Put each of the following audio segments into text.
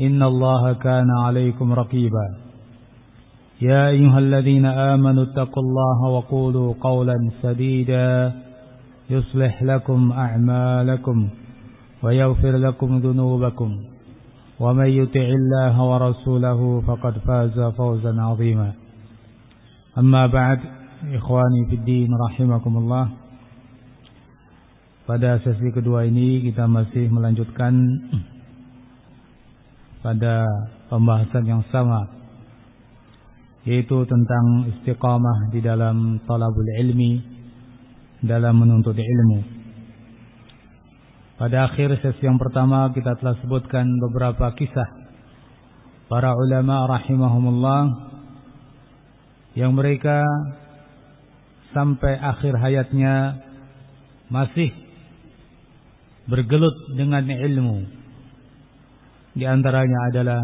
إن الله كان عليكم رقيبا. يا أيها الذين آمنوا اتقوا الله وقولوا قولا سديدا. يصلح لكم أعمالكم ويغفر لكم ذنوبكم. ومن يطع الله ورسوله فقد فاز فوزا عظيما. أما بعد إخواني في الدين رحمكم الله. Pada sesi kedua ini kita masih melanjutkan pada pembahasan yang sama yaitu tentang istiqamah di dalam talabul ilmi dalam menuntut ilmu. Pada akhir sesi yang pertama kita telah sebutkan beberapa kisah para ulama rahimahumullah yang mereka sampai akhir hayatnya masih bergelut dengan ilmu. Di antaranya adalah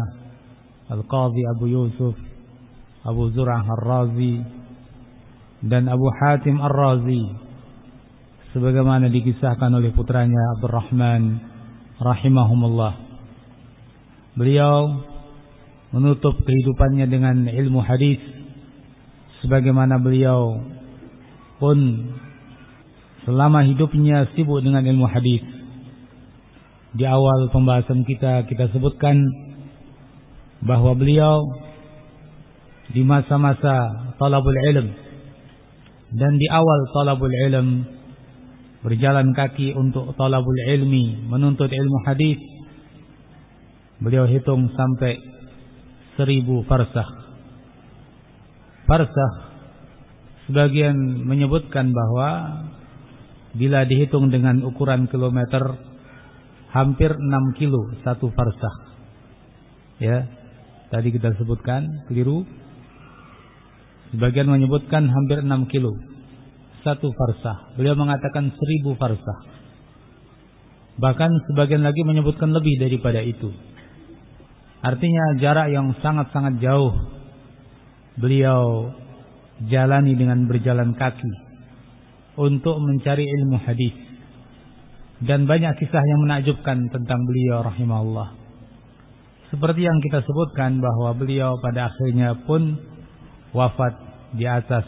Al-Qadhi Abu Yusuf, Abu Zur'ah Ar-Razi dan Abu Hatim Ar-Razi sebagaimana dikisahkan oleh putranya Abdurrahman rahimahumullah. Beliau menutup kehidupannya dengan ilmu hadis sebagaimana beliau pun selama hidupnya sibuk dengan ilmu hadis. Di awal pembahasan kita kita sebutkan bahwa beliau di masa-masa talabul ilm dan di awal talabul ilm berjalan kaki untuk talabul ilmi menuntut ilmu hadis beliau hitung sampai seribu farsah farsah sebagian menyebutkan bahwa bila dihitung dengan ukuran kilometer hampir 6 kilo satu farsah. Ya, tadi kita sebutkan keliru. Sebagian menyebutkan hampir 6 kilo satu farsah. Beliau mengatakan 1000 farsah. Bahkan sebagian lagi menyebutkan lebih daripada itu. Artinya jarak yang sangat-sangat jauh beliau jalani dengan berjalan kaki untuk mencari ilmu hadis dan banyak kisah yang menakjubkan tentang beliau rahimahullah. Seperti yang kita sebutkan bahwa beliau pada akhirnya pun wafat di atas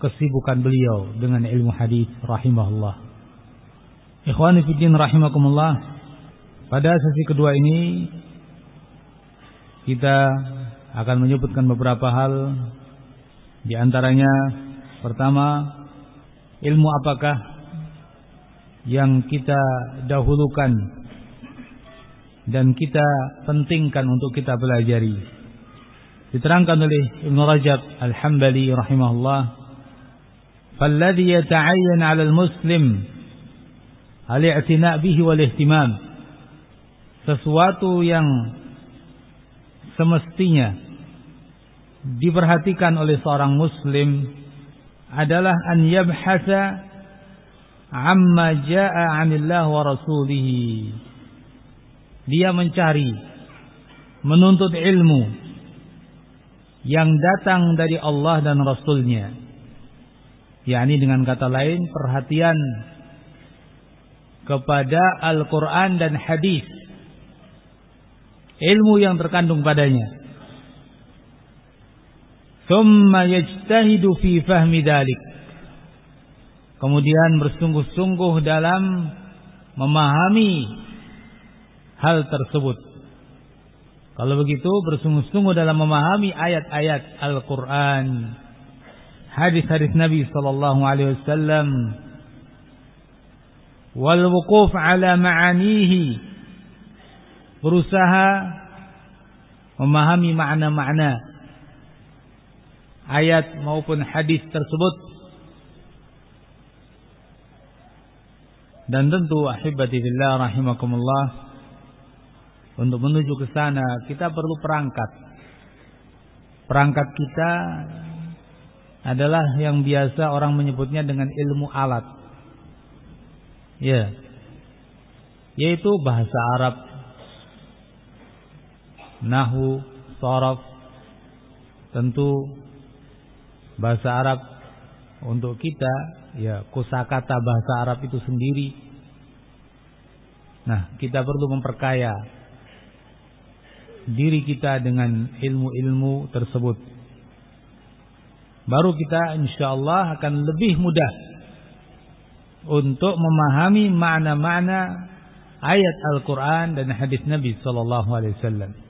kesibukan beliau dengan ilmu hadis rahimahullah. Ikhwani fiddin rahimakumullah. Pada sesi kedua ini kita akan menyebutkan beberapa hal di antaranya pertama ilmu apakah yang kita dahulukan dan kita pentingkan untuk kita pelajari. Diterangkan oleh Ibn Rajab Al-Hambali rahimahullah, "Falladhi yata'ayyan 'ala al-muslim al-i'tina' bihi wal ihtimam." Sesuatu yang semestinya diperhatikan oleh seorang muslim adalah an yabhasa amma jaa 'anillah wa rasulih. Dia mencari menuntut ilmu yang datang dari Allah dan Rasulnya. yakni dengan kata lain perhatian kepada Al-Quran dan hadis. Ilmu yang terkandung padanya. Thumma yajtahidu fi fahmi dalik kemudian bersungguh-sungguh dalam memahami hal tersebut. Kalau begitu bersungguh-sungguh dalam memahami ayat-ayat Al-Qur'an, hadis-hadis Nabi sallallahu alaihi wasallam. Wal wuquf ala ma'anihi. Berusaha memahami makna-makna ayat maupun hadis tersebut dan tentu ahibati fillah rahimakumullah untuk menuju ke sana kita perlu perangkat. Perangkat kita adalah yang biasa orang menyebutnya dengan ilmu alat. Ya. Yaitu bahasa Arab, nahu, sorof, tentu bahasa Arab untuk kita ya kosakata bahasa Arab itu sendiri. Nah, kita perlu memperkaya diri kita dengan ilmu-ilmu tersebut. Baru kita insya Allah akan lebih mudah untuk memahami makna-makna ayat Al-Quran dan hadis Nabi Sallallahu Alaihi Wasallam.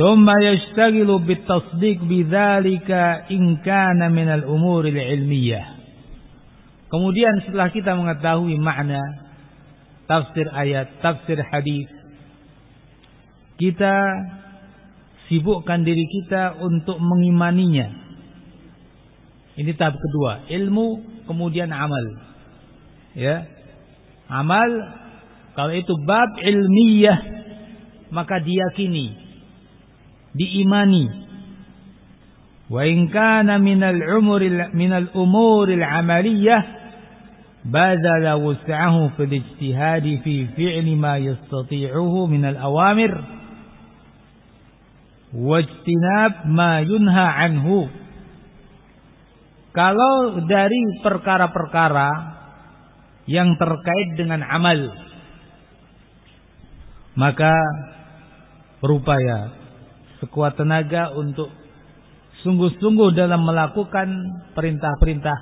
Thumma yashtagilu bitasdik bidzalika inkana minal umuril ilmiyah. Kemudian setelah kita mengetahui makna tafsir ayat, tafsir hadis, kita sibukkan diri kita untuk mengimaninya. Ini tahap kedua, ilmu kemudian amal. Ya. Amal kalau itu bab ilmiah maka diyakini diimani. Wa in kana minal umuril minal umuril amaliyah badala wus'ahu fil-ijtihad fi fi'li ma yastati'uhu minal awamir. Wajtinab ma yunha anhu. Kalau dari perkara-perkara yang terkait dengan amal maka berupaya sekuat tenaga untuk sungguh-sungguh dalam melakukan perintah-perintah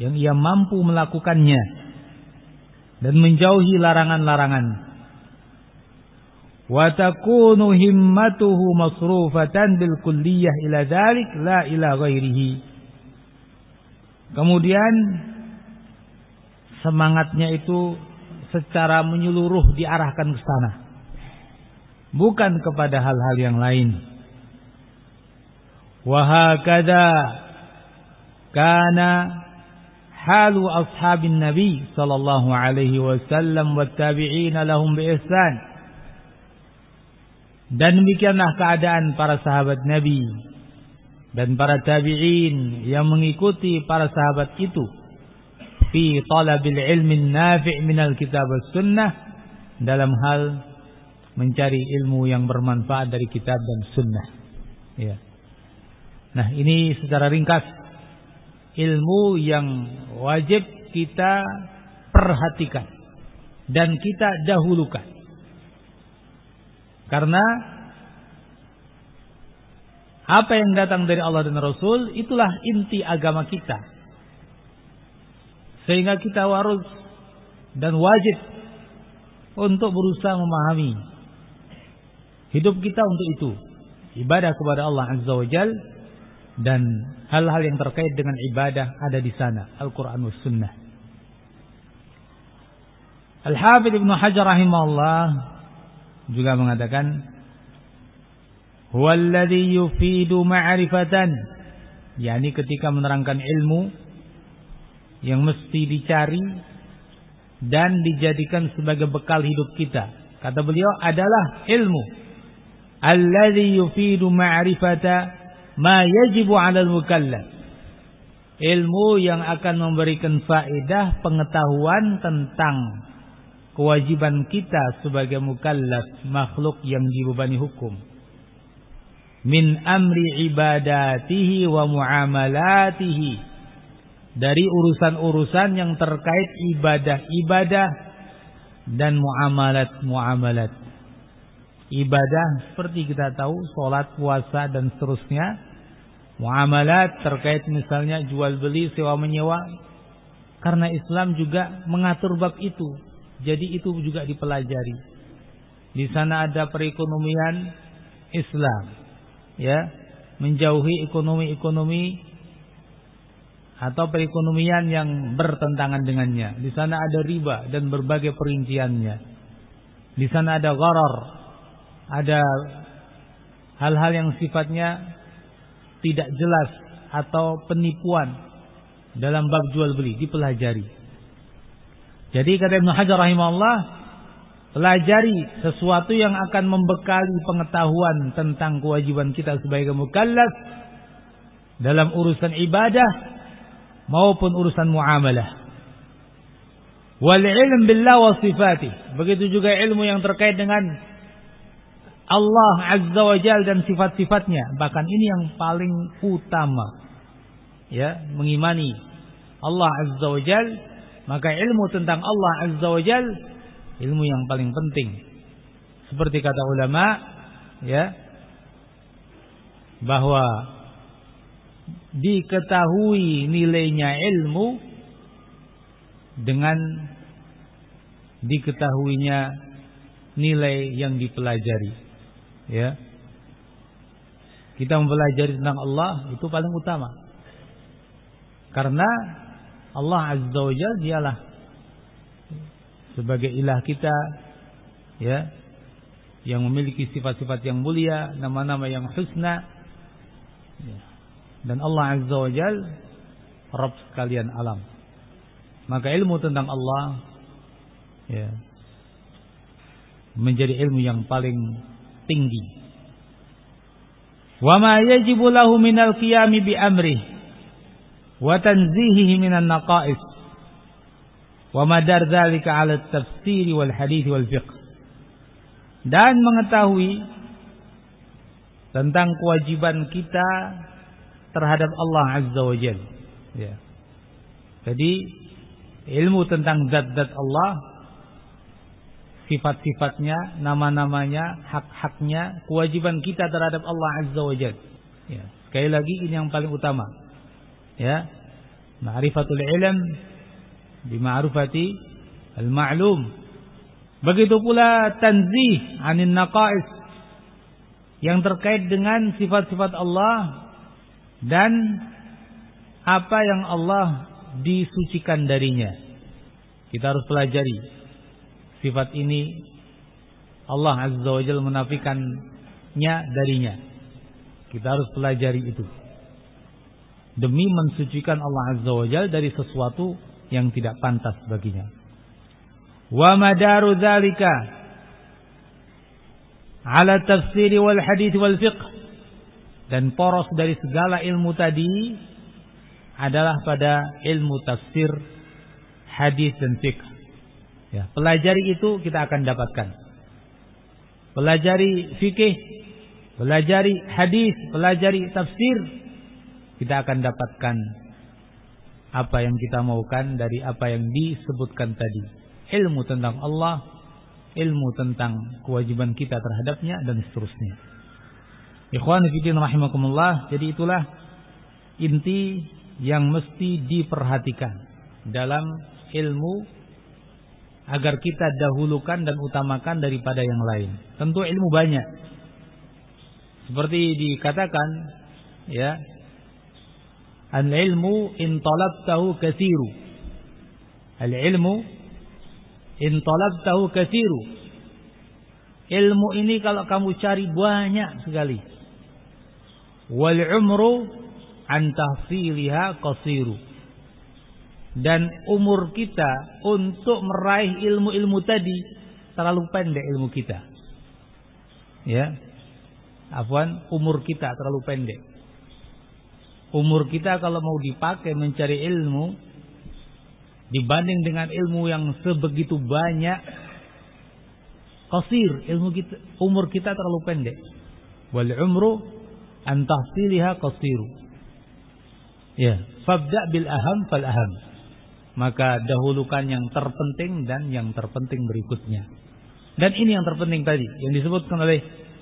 yang ia mampu melakukannya dan menjauhi larangan-larangan. Wa takunu himmatuhu masrufatan bil kulliyah ila dzalik la ila ghairihi. Kemudian semangatnya itu secara menyeluruh diarahkan ke sana bukan kepada hal-hal yang lain. Wa hakadha kana halu ashabin nabi sallallahu alaihi wasallam wat tabi'in lahum bi ihsan. Dan demikianlah keadaan para sahabat Nabi dan para tabi'in yang mengikuti para sahabat itu. Fi talabil ilmi nafi' minal kitab was sunnah dalam hal mencari ilmu yang bermanfaat dari kitab dan sunnah. Ya. Nah, ini secara ringkas ilmu yang wajib kita perhatikan dan kita dahulukan. Karena apa yang datang dari Allah dan Rasul itulah inti agama kita. Sehingga kita harus dan wajib untuk berusaha memahami hidup kita untuk itu. Ibadah kepada Allah Azza wa Jal dan hal-hal yang terkait dengan ibadah ada di sana. Al-Quran was Sunnah. Al-Hafidh Ibn Hajar rahimahullah juga mengatakan huwallazi yufidu ma'rifatan yakni ketika menerangkan ilmu yang mesti dicari dan dijadikan sebagai bekal hidup kita kata beliau adalah ilmu allazi yufidu ma'rifata ma yajibu 'alal mukallaf ilmu yang akan memberikan faedah pengetahuan tentang kewajiban kita sebagai mukallaf makhluk yang dibebani hukum. Min amri ibadatihi wa muamalatihi. Dari urusan-urusan yang terkait ibadah-ibadah dan muamalat-muamalat ibadah seperti kita tahu sholat puasa dan seterusnya muamalat terkait misalnya jual beli sewa menyewa karena Islam juga mengatur bab itu jadi itu juga dipelajari. Di sana ada perekonomian Islam. Ya, menjauhi ekonomi-ekonomi atau perekonomian yang bertentangan dengannya. Di sana ada riba dan berbagai perinciannya. Di sana ada gharar, ada hal-hal yang sifatnya tidak jelas atau penipuan dalam bab jual beli dipelajari. Jadi kata Ibnu Hajar rahimahullah, pelajari sesuatu yang akan membekali pengetahuan tentang kewajiban kita sebagai mukallaf dalam urusan ibadah maupun urusan muamalah. Wal ilm billah wa sifatih. Begitu juga ilmu yang terkait dengan Allah Azza wa Jal dan sifat-sifatnya. Bahkan ini yang paling utama. Ya, mengimani Allah Azza wa Jal. Maka ilmu tentang Allah Azza wa Jal. Ilmu yang paling penting. Seperti kata ulama. Ya. Bahwa diketahui nilainya ilmu dengan diketahuinya nilai yang dipelajari ya. Kita mempelajari tentang Allah itu paling utama. Karena Allah Azza wa Jalla dialah sebagai ilah kita ya yang memiliki sifat-sifat yang mulia nama-nama yang husna. Ya. dan Allah Azza wa Jalla Rabb sekalian alam. Maka ilmu tentang Allah ya menjadi ilmu yang paling tinggi. Wa ma yajibu lahu minal qiyami bi amri wa tanzihihi minan naqais. Wa madar dzalika 'ala tafsir wal hadis wal fiqh. Dan mengetahui tentang kewajiban kita terhadap Allah Azza wa Jalla. Ya. Jadi ilmu tentang zat-zat Allah sifat-sifatnya, nama-namanya, hak-haknya, kewajiban kita terhadap Allah Azza wa Jalla. Ya. Sekali lagi ini yang paling utama. Ya. Ma'rifatul ilm bima'rifati al-ma'lum. Begitu pula tanzih anin naqais yang terkait dengan sifat-sifat Allah dan apa yang Allah disucikan darinya. Kita harus pelajari sifat ini Allah Azza wa Jalla menafikannya darinya. Kita harus pelajari itu. Demi mensucikan Allah Azza wa Jalla dari sesuatu yang tidak pantas baginya. Wa madaru dzalika ala tafsir wal hadis wal fiqh dan poros dari segala ilmu tadi adalah pada ilmu tafsir, hadis dan fiqh. Ya, pelajari itu kita akan dapatkan. Pelajari fikih, pelajari hadis, pelajari tafsir, kita akan dapatkan apa yang kita maukan dari apa yang disebutkan tadi. Ilmu tentang Allah, ilmu tentang kewajiban kita terhadapnya dan seterusnya. Ikhwan fillah rahimakumullah, jadi itulah inti yang mesti diperhatikan dalam ilmu agar kita dahulukan dan utamakan daripada yang lain. Tentu ilmu banyak. Seperti dikatakan ya Al-ilmu in talabtahu kathiru. Al-ilmu in talabtahu kathiru. Ilmu ini kalau kamu cari banyak sekali. Wal umru an tahsiliha qasiru dan umur kita untuk meraih ilmu-ilmu tadi terlalu pendek ilmu kita. Ya. Afwan, umur kita terlalu pendek. Umur kita kalau mau dipakai mencari ilmu dibanding dengan ilmu yang sebegitu banyak qasir ilmu kita umur kita terlalu pendek. Wal umru an qasiru. Ya, fabda bil aham fal aham maka dahulukan yang terpenting dan yang terpenting berikutnya. Dan ini yang terpenting tadi yang disebutkan oleh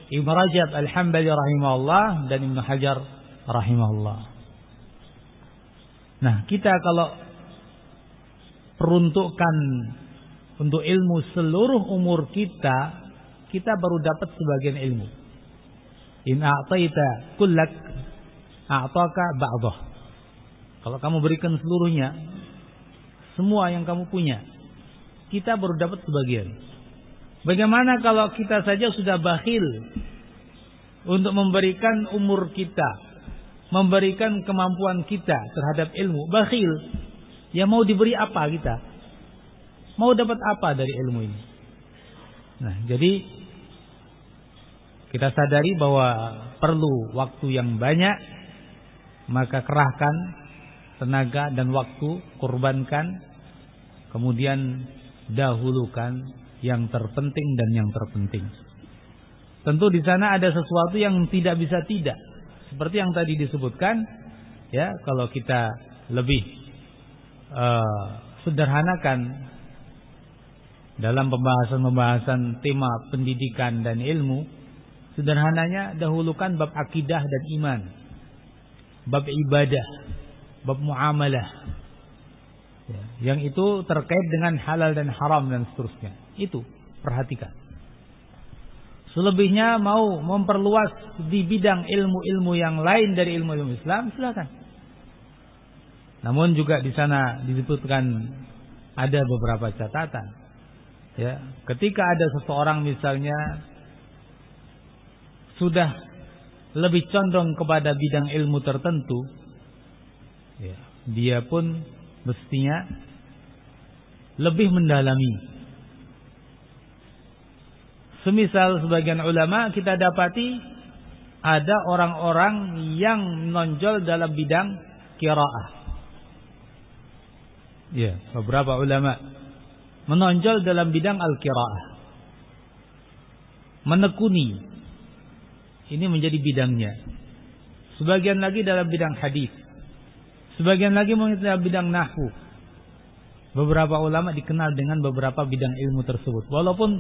Ibnu Rajab Al-Hambali rahimahullah dan Ibnu Hajar rahimahullah. Nah, kita kalau peruntukkan untuk ilmu seluruh umur kita kita baru dapat sebagian ilmu. In a'taita kullak a'taka ba'dah. Kalau kamu berikan seluruhnya, semua yang kamu punya, kita baru dapat sebagian. Bagaimana kalau kita saja sudah bakhil untuk memberikan umur kita, memberikan kemampuan kita terhadap ilmu, bakhil. Ya mau diberi apa kita? Mau dapat apa dari ilmu ini? Nah, jadi kita sadari bahwa perlu waktu yang banyak, maka kerahkan tenaga dan waktu, kurbankan, kemudian dahulukan yang terpenting dan yang terpenting. Tentu di sana ada sesuatu yang tidak bisa tidak. Seperti yang tadi disebutkan, ya, kalau kita lebih uh, sederhanakan dalam pembahasan-pembahasan tema pendidikan dan ilmu, sederhananya dahulukan bab akidah dan iman, bab ibadah, bab muamalah. Ya, yang itu terkait dengan halal dan haram dan seterusnya. Itu perhatikan. Selebihnya mau memperluas di bidang ilmu-ilmu yang lain dari ilmu-ilmu Islam, silakan. Namun juga di sana disebutkan ada beberapa catatan. Ya, ketika ada seseorang misalnya sudah lebih condong kepada bidang ilmu tertentu, ya, dia pun mestinya lebih mendalami. Semisal sebagian ulama kita dapati ada orang-orang yang menonjol dalam bidang kiraah. Ya, beberapa ulama menonjol dalam bidang al-kiraah. Menekuni ini menjadi bidangnya. Sebagian lagi dalam bidang hadis. Sebagian lagi mengenai bidang nahwu. Beberapa ulama dikenal dengan beberapa bidang ilmu tersebut. Walaupun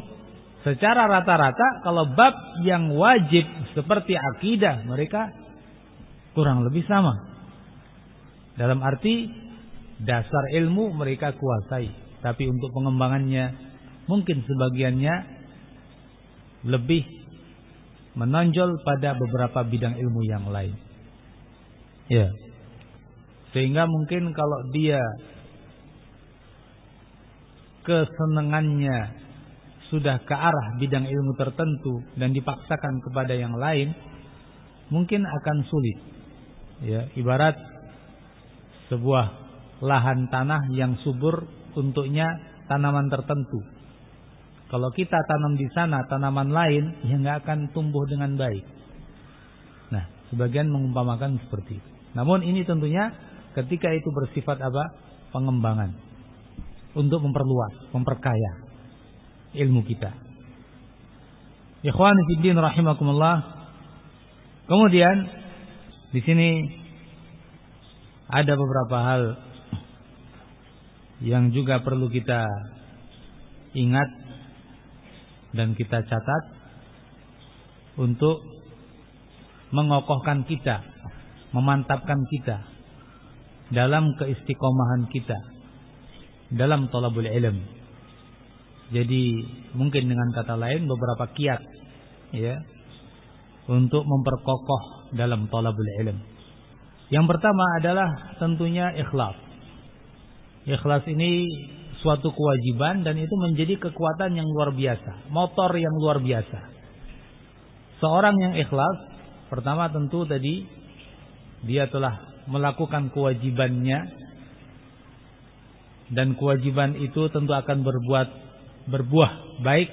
secara rata-rata kalau bab yang wajib seperti akidah mereka kurang lebih sama. Dalam arti dasar ilmu mereka kuasai, tapi untuk pengembangannya mungkin sebagiannya lebih menonjol pada beberapa bidang ilmu yang lain. Ya. Sehingga mungkin kalau dia kesenangannya sudah ke arah bidang ilmu tertentu dan dipaksakan kepada yang lain, mungkin akan sulit. Ya, ibarat sebuah lahan tanah yang subur untuknya tanaman tertentu. Kalau kita tanam di sana tanaman lain, ya nggak akan tumbuh dengan baik. Nah, sebagian mengumpamakan seperti itu. Namun ini tentunya ketika itu bersifat apa? Pengembangan. Untuk memperluas, memperkaya ilmu kita. Ikhwan fillah rahimakumullah. Kemudian di sini ada beberapa hal yang juga perlu kita ingat dan kita catat untuk mengokohkan kita, memantapkan kita dalam keistiqomahan kita dalam tolabul ilm. Jadi mungkin dengan kata lain beberapa kiat ya untuk memperkokoh dalam tolabul ilm. Yang pertama adalah tentunya ikhlas. Ikhlas ini suatu kewajiban dan itu menjadi kekuatan yang luar biasa, motor yang luar biasa. Seorang yang ikhlas pertama tentu tadi dia telah melakukan kewajibannya dan kewajiban itu tentu akan berbuat berbuah baik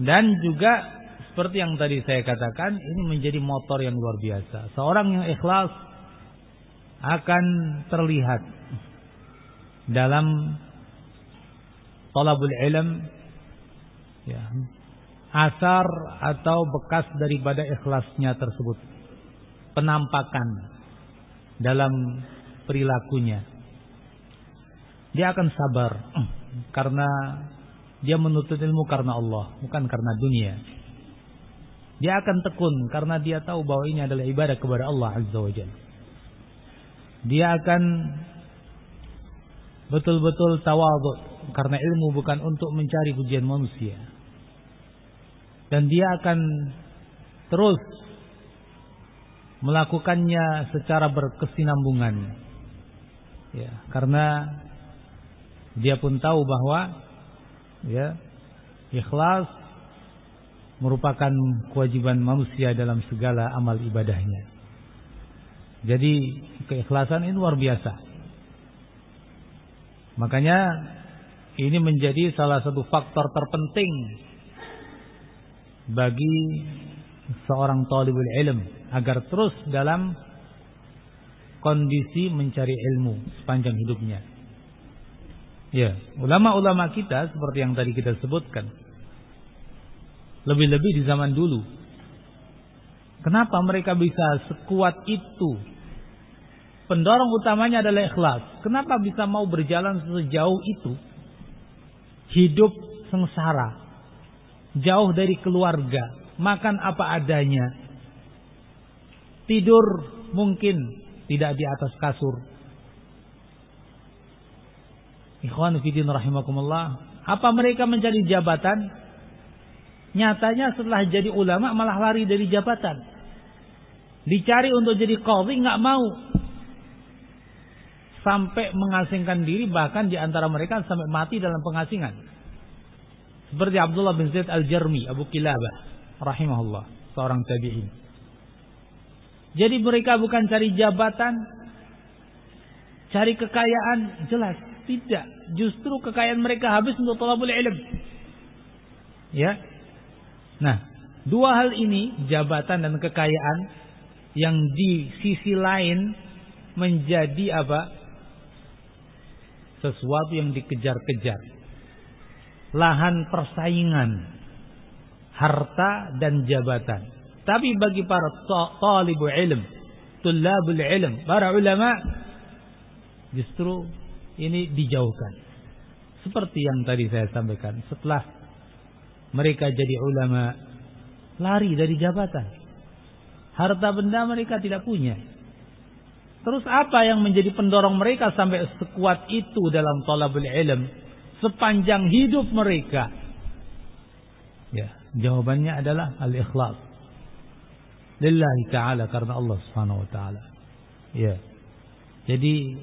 dan juga seperti yang tadi saya katakan ini menjadi motor yang luar biasa. Seorang yang ikhlas akan terlihat dalam talabul ilm ya, asar atau bekas daripada ikhlasnya tersebut. Penampakan dalam perilakunya. Dia akan sabar karena dia menuntut ilmu karena Allah, bukan karena dunia. Dia akan tekun karena dia tahu bahwa ini adalah ibadah kepada Allah Azza wa Jalla. Dia akan betul-betul tawadhu karena ilmu bukan untuk mencari pujian manusia. dan dia akan terus melakukannya secara berkesinambungan. Ya, karena dia pun tahu bahwa ya ikhlas merupakan kewajiban manusia dalam segala amal ibadahnya. Jadi keikhlasan ini luar biasa. Makanya ini menjadi salah satu faktor terpenting bagi seorang talibul ilm agar terus dalam kondisi mencari ilmu sepanjang hidupnya. Ya, ulama-ulama kita seperti yang tadi kita sebutkan. Lebih-lebih di zaman dulu. Kenapa mereka bisa sekuat itu? Pendorong utamanya adalah ikhlas. Kenapa bisa mau berjalan sejauh itu? Hidup sengsara. Jauh dari keluarga. Makan apa adanya. Tidur mungkin tidak di atas kasur. Ikhwan Fidin rahimakumullah. Apa mereka mencari jabatan? Nyatanya setelah jadi ulama malah lari dari jabatan. Dicari untuk jadi qadhi nggak mau. Sampai mengasingkan diri bahkan di antara mereka sampai mati dalam pengasingan. Seperti Abdullah bin Zaid Al-Jarmi, Abu Kilabah rahimahullah, seorang tabi'in. Jadi mereka bukan cari jabatan, cari kekayaan, jelas tidak. Justru kekayaan mereka habis untuk tolabul ilm. Ya. Nah, dua hal ini, jabatan dan kekayaan yang di sisi lain menjadi apa? Sesuatu yang dikejar-kejar. Lahan persaingan, harta dan jabatan. Tapi bagi para talibu ilm, tulabul ilm, para ulama justru ini dijauhkan. Seperti yang tadi saya sampaikan, setelah mereka jadi ulama lari dari jabatan. Harta benda mereka tidak punya. Terus apa yang menjadi pendorong mereka sampai sekuat itu dalam talabul ilm sepanjang hidup mereka? Ya, jawabannya adalah al-ikhlas lillahi taala karena Allah Subhanahu wa taala. Ya. Jadi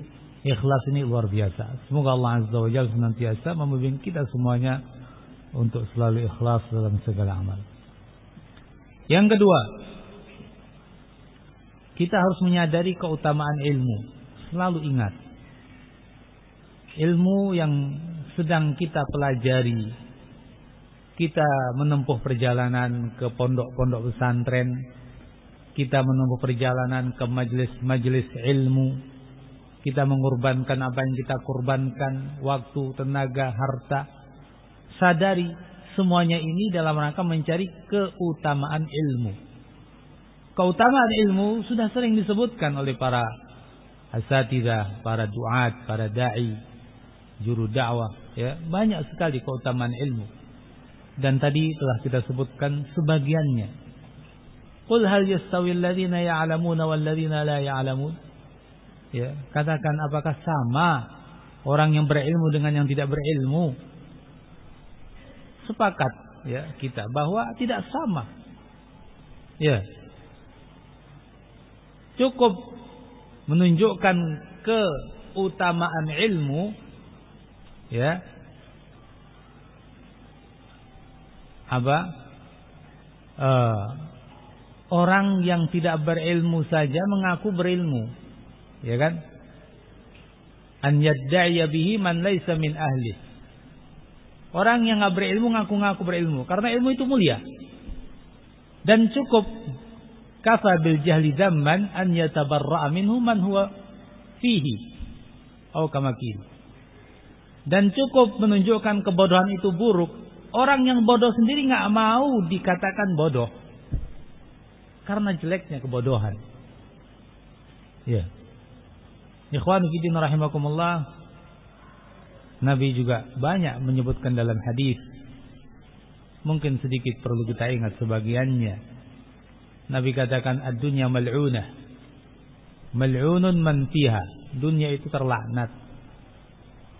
ikhlas ini luar biasa. Semoga Allah Azza wa Jalla senantiasa membimbing kita semuanya untuk selalu ikhlas dalam segala amal. Yang kedua, kita harus menyadari keutamaan ilmu. Selalu ingat. Ilmu yang sedang kita pelajari, kita menempuh perjalanan ke pondok-pondok pesantren, kita menempuh perjalanan ke majelis-majelis ilmu. Kita mengorbankan apa yang kita korbankan, waktu, tenaga, harta. Sadari semuanya ini dalam rangka mencari keutamaan ilmu. Keutamaan ilmu sudah sering disebutkan oleh para asatidah, para duat, para dai, juru dakwah, ya. Banyak sekali keutamaan ilmu. Dan tadi telah kita sebutkan sebagiannya. Qul hal yastawi alladhina ya'lamuna wal ladzina la ya'lamun? Ya, katakan apakah sama orang yang berilmu dengan yang tidak berilmu? Sepakat ya kita bahwa tidak sama. Ya. Cukup menunjukkan keutamaan ilmu ya. Apa? Uh, orang yang tidak berilmu saja mengaku berilmu. Ya kan? An yadda'iya bihi man laysa min ahli. Orang yang nggak berilmu ngaku-ngaku berilmu karena ilmu itu mulia. Dan cukup kafa bil jahli dzamman an yatabarra'a minhu man huwa fihi. Atau kamakin. Dan cukup menunjukkan kebodohan itu buruk. Orang yang bodoh sendiri nggak mau dikatakan bodoh karena jeleknya kebodohan. Ya. Ikhwan fillah rahimakumullah. Nabi juga banyak menyebutkan dalam hadis. Mungkin sedikit perlu kita ingat sebagiannya. Nabi katakan ad-dunya mal'unah. Mal'unun man fiha. Dunia itu terlaknat.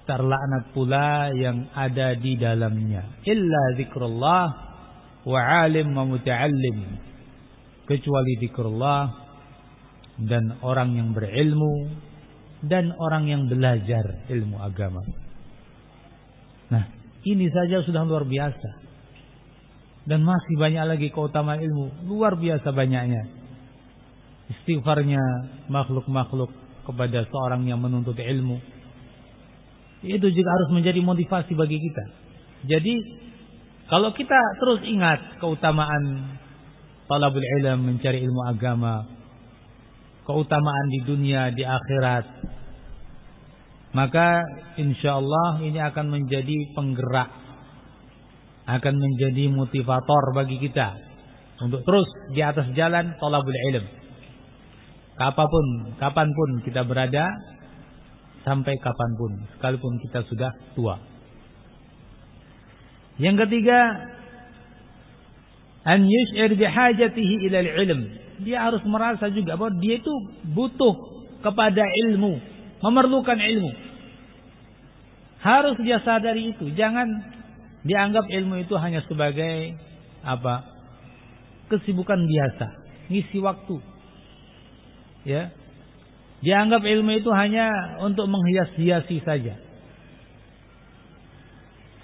Terlaknat pula yang ada di dalamnya. Illa zikrullah wa alim wa muta'allim kecuali zikrullah dan orang yang berilmu dan orang yang belajar ilmu agama. Nah, ini saja sudah luar biasa. Dan masih banyak lagi keutamaan ilmu, luar biasa banyaknya. Istighfarnya makhluk-makhluk kepada seorang yang menuntut ilmu. Itu juga harus menjadi motivasi bagi kita. Jadi, kalau kita terus ingat keutamaan talabul ilm, mencari ilmu agama, keutamaan di dunia, di akhirat, maka insya Allah ini akan menjadi penggerak, akan menjadi motivator bagi kita. Untuk terus di atas jalan talabul ilm. Kapan pun, kapan pun kita berada, sampai kapan pun, sekalipun kita sudah tua. Yang ketiga, an yush'ir bihajatihi ila ilm dia harus merasa juga bahwa dia itu butuh kepada ilmu, memerlukan ilmu. Harus dia sadari itu, jangan dianggap ilmu itu hanya sebagai apa? kesibukan biasa, ngisi waktu. Ya. Dianggap ilmu itu hanya untuk menghias-hiasi saja.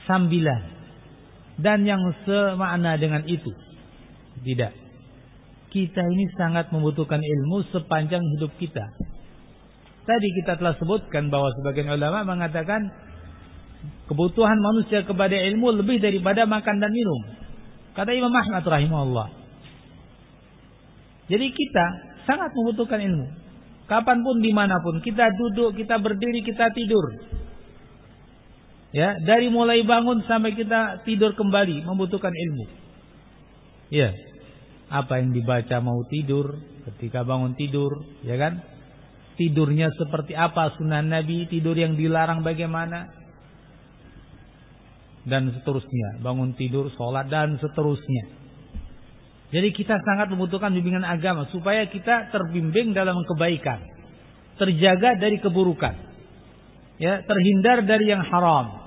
Sambilan. Dan yang semakna dengan itu. Tidak kita ini sangat membutuhkan ilmu sepanjang hidup kita. Tadi kita telah sebutkan bahwa sebagian ulama mengatakan kebutuhan manusia kepada ilmu lebih daripada makan dan minum. Kata Imam Ahmad rahimahullah. Jadi kita sangat membutuhkan ilmu. Kapan pun di mana pun kita duduk, kita berdiri, kita tidur. Ya, dari mulai bangun sampai kita tidur kembali membutuhkan ilmu. Ya, apa yang dibaca mau tidur, ketika bangun tidur, ya kan? Tidurnya seperti apa sunnah Nabi, tidur yang dilarang bagaimana? Dan seterusnya, bangun tidur, sholat dan seterusnya. Jadi kita sangat membutuhkan bimbingan agama supaya kita terbimbing dalam kebaikan, terjaga dari keburukan, ya terhindar dari yang haram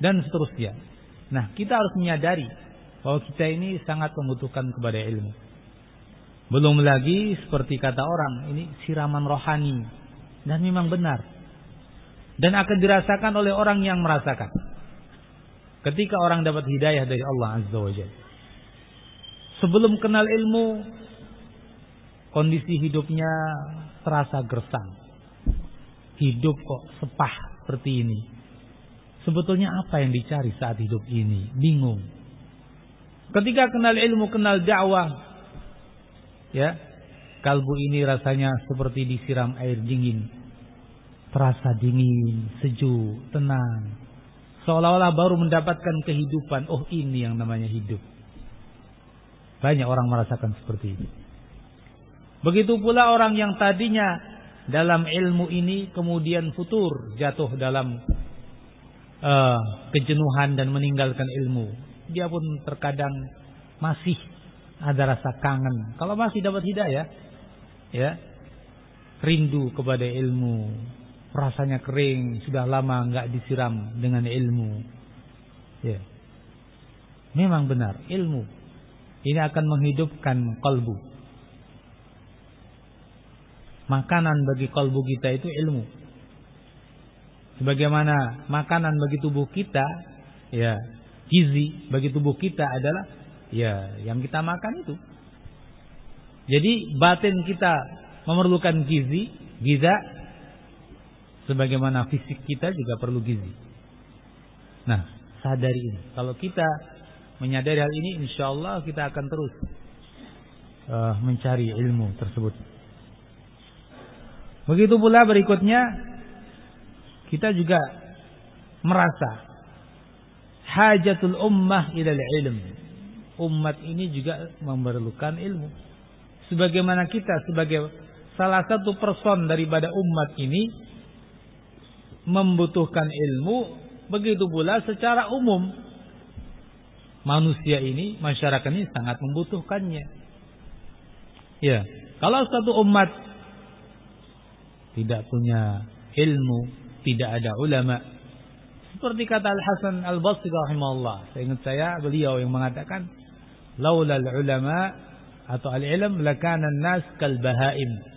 dan seterusnya. Nah, kita harus menyadari bahwa kita ini sangat membutuhkan kepada ilmu. Belum lagi seperti kata orang, ini siraman rohani. Dan memang benar. Dan akan dirasakan oleh orang yang merasakan. Ketika orang dapat hidayah dari Allah Azza wa Jalla. Sebelum kenal ilmu, kondisi hidupnya terasa gersang. Hidup kok sepah seperti ini. Sebetulnya apa yang dicari saat hidup ini? Bingung. Ketika kenal ilmu, kenal dakwah, ya, kalbu ini rasanya seperti disiram air dingin. Terasa dingin, sejuk, tenang. Seolah-olah baru mendapatkan kehidupan. Oh ini yang namanya hidup. Banyak orang merasakan seperti itu. Begitu pula orang yang tadinya dalam ilmu ini kemudian futur, jatuh dalam uh, kejenuhan dan meninggalkan ilmu dia pun terkadang masih ada rasa kangen. Kalau masih dapat hidayah, ya, rindu kepada ilmu, rasanya kering, sudah lama nggak disiram dengan ilmu. Ya. Memang benar, ilmu ini akan menghidupkan kalbu. Makanan bagi kalbu kita itu ilmu. Sebagaimana makanan bagi tubuh kita, ya gizi bagi tubuh kita adalah ya yang kita makan itu. Jadi batin kita memerlukan gizi, giza sebagaimana fisik kita juga perlu gizi. Nah, sadari ini. Kalau kita menyadari hal ini, insya Allah kita akan terus uh, mencari ilmu tersebut. Begitu pula berikutnya, kita juga merasa hajatul ummah ilal ilm. Umat ini juga memerlukan ilmu. Sebagaimana kita sebagai salah satu person daripada umat ini membutuhkan ilmu, begitu pula secara umum manusia ini, masyarakat ini sangat membutuhkannya. Ya, kalau satu umat tidak punya ilmu, tidak ada ulama, Seperti kata Al Hasan Al Basri rahimahullah. Saya ingat saya beliau yang mengatakan, "Laulal ulama atau al-ilm lakana nas kal bahaim."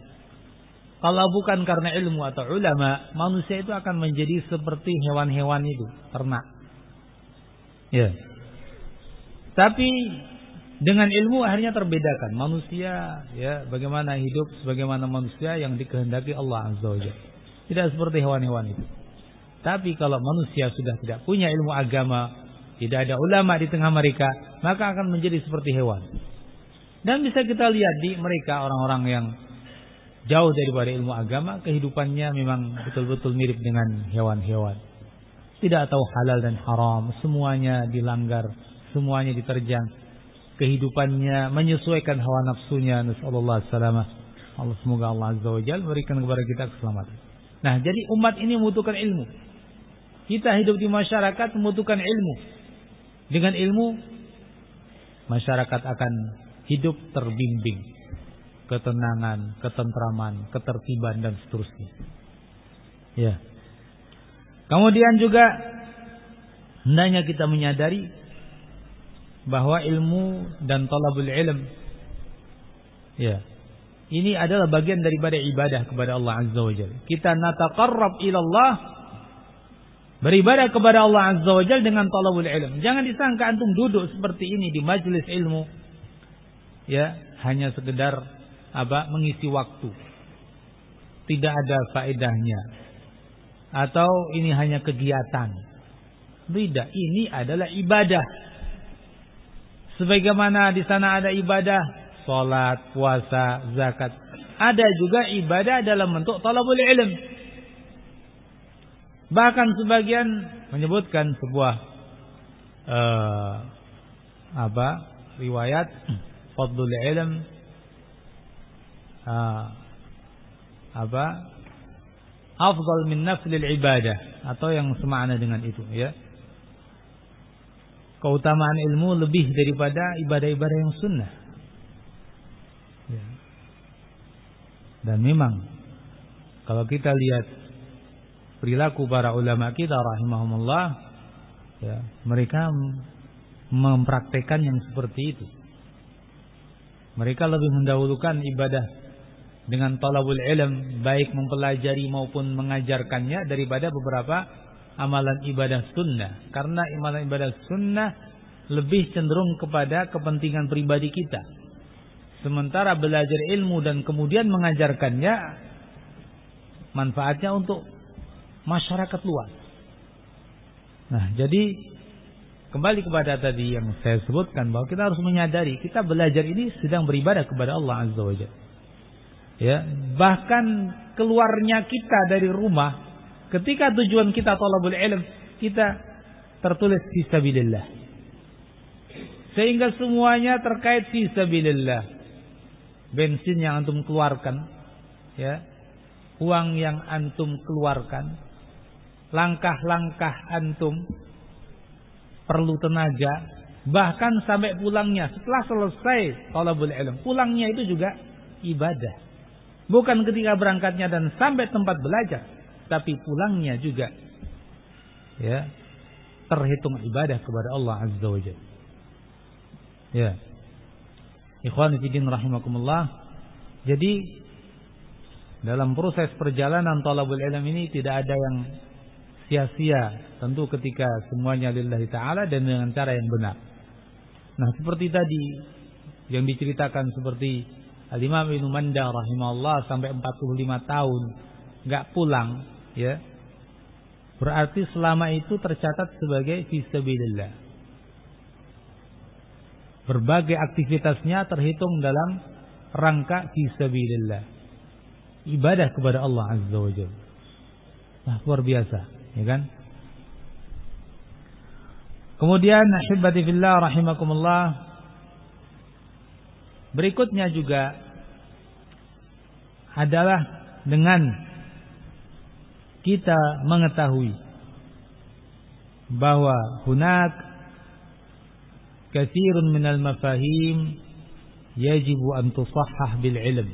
Kalau bukan karena ilmu atau ulama, manusia itu akan menjadi seperti hewan-hewan itu, ternak. Ya. Tapi dengan ilmu akhirnya terbedakan manusia ya bagaimana hidup sebagaimana manusia yang dikehendaki Allah Azza wa Tidak seperti hewan-hewan itu. Tapi kalau manusia sudah tidak punya ilmu agama, tidak ada ulama di tengah mereka, maka akan menjadi seperti hewan. Dan bisa kita lihat di mereka orang-orang yang jauh daripada ilmu agama, kehidupannya memang betul-betul mirip dengan hewan-hewan. Tidak tahu halal dan haram, semuanya dilanggar, semuanya diterjang kehidupannya menyesuaikan hawa nafsunya nasallallahu salamah Allah semoga Allah azza wajalla berikan kepada kita keselamatan nah jadi umat ini membutuhkan ilmu kita hidup di masyarakat membutuhkan ilmu. Dengan ilmu masyarakat akan hidup terbimbing. Ketenangan ketentraman ketertiban dan seterusnya. Ya. Kemudian juga hendaknya kita menyadari bahwa ilmu dan talabul ilm ya ini adalah bagian daripada ibadah kepada Allah Azza wa Jalla. Kita nataqarrab ila Allah beribadah kepada Allah Azza wa Jalla dengan talabul ilm. Jangan disangka antum duduk seperti ini di majelis ilmu ya, hanya sekedar apa? mengisi waktu. Tidak ada faedahnya. Atau ini hanya kegiatan. Tidak, ini adalah ibadah Sebagaimana di sana ada ibadah, salat, puasa, zakat. Ada juga ibadah dalam bentuk talabul ilm. Bahkan sebagian menyebutkan sebuah uh, apa riwayat fadlul ilm uh, apa afdal min naflil ibadah atau yang semakna dengan itu ya keutamaan ilmu lebih daripada ibadah-ibadah yang sunnah. Ya. Dan memang kalau kita lihat perilaku para ulama kita rahimahumullah ya, mereka mempraktekkan yang seperti itu. Mereka lebih mendahulukan ibadah dengan talabul ilm baik mempelajari maupun mengajarkannya daripada beberapa amalan ibadah sunnah. Karena amalan ibadah sunnah lebih cenderung kepada kepentingan pribadi kita. Sementara belajar ilmu dan kemudian mengajarkannya manfaatnya untuk masyarakat luas. Nah, jadi kembali kepada tadi yang saya sebutkan bahwa kita harus menyadari kita belajar ini sedang beribadah kepada Allah Azza wa Jalla. Ya, bahkan keluarnya kita dari rumah Ketika tujuan kita talabul ilm, kita tertulis fisabilillah. Sehingga semuanya terkait fisabilillah. Bensin yang antum keluarkan, ya. Uang yang antum keluarkan, langkah-langkah antum perlu tenaga, bahkan sampai pulangnya setelah selesai talabul ilm, pulangnya itu juga ibadah. Bukan ketika berangkatnya dan sampai tempat belajar, tapi pulangnya juga ya terhitung ibadah kepada Allah Azza wa Jalla. Ya. Ikhwan fillah rahimakumullah. Jadi dalam proses perjalanan talabul ilm ini tidak ada yang sia-sia. Tentu ketika semuanya lillahi taala dan dengan cara yang benar. Nah, seperti tadi yang diceritakan seperti Al-Imam Ibnu Manda rahimahullah sampai 45 tahun nggak pulang ya. Berarti selama itu tercatat sebagai fisabilillah berbagai aktivitasnya terhitung dalam rangka fisabilillah ibadah kepada Allah azza wajalla nah, luar biasa ya kan kemudian ahibati fillah rahimakumullah berikutnya juga adalah dengan kita mengetahui bahwa hunak kathirun minal mafahim yajibu an tusahhah bil ilm.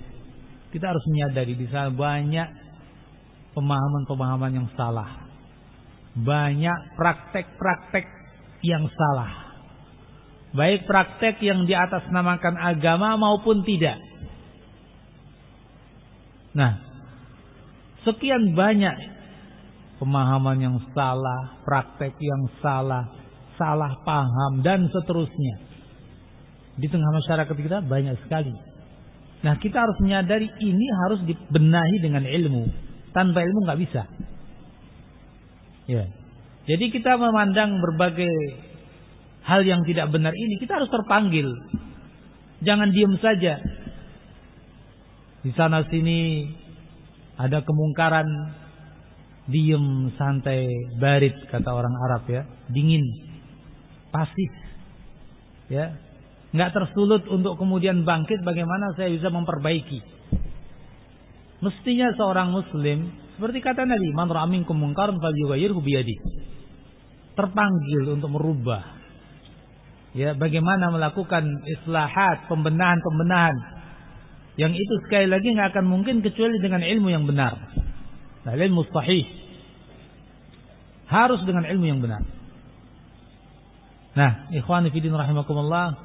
Kita harus menyadari di sana banyak pemahaman-pemahaman yang salah. Banyak praktek-praktek yang salah. Baik praktek yang di atas namakan agama maupun tidak. Nah, sekian banyak pemahaman yang salah, praktek yang salah, salah paham dan seterusnya. Di tengah masyarakat kita banyak sekali. Nah, kita harus menyadari ini harus dibenahi dengan ilmu. Tanpa ilmu nggak bisa. Ya. Jadi kita memandang berbagai hal yang tidak benar ini kita harus terpanggil. Jangan diam saja. Di sana sini ada kemungkaran diem santai barit kata orang Arab ya, dingin, pasif. Ya. nggak tersulut untuk kemudian bangkit bagaimana saya bisa memperbaiki. Mestinya seorang muslim seperti kata Nabi, "Man ra'a minkum munkaran falyughayyirhu biyadi." Terpanggil untuk merubah. Ya, bagaimana melakukan islahat, pembenahan-pembenahan. Yang itu sekali lagi nggak akan mungkin kecuali dengan ilmu yang benar. Nah, ilmu sahih. Harus dengan ilmu yang benar. Nah, ikhwan fillah rahimakumullah,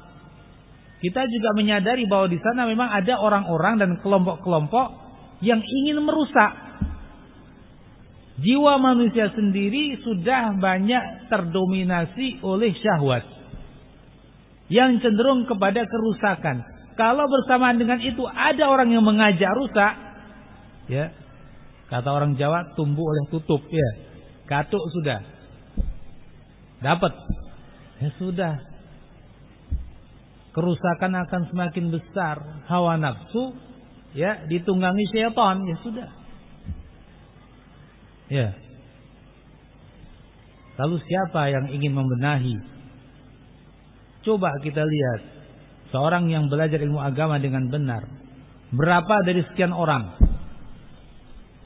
kita juga menyadari bahwa di sana memang ada orang-orang dan kelompok-kelompok yang ingin merusak Jiwa manusia sendiri sudah banyak terdominasi oleh syahwat. Yang cenderung kepada kerusakan. Kalau bersamaan dengan itu ada orang yang mengajak rusak. Ya. Kata orang Jawa tumbuh oleh tutup. Ya. Katuk sudah. Dapat. Ya sudah. Kerusakan akan semakin besar. Hawa nafsu. Ya. Ditunggangi syaitan. Ya sudah. Ya. Lalu siapa yang ingin membenahi? Coba kita lihat seorang yang belajar ilmu agama dengan benar. Berapa dari sekian orang?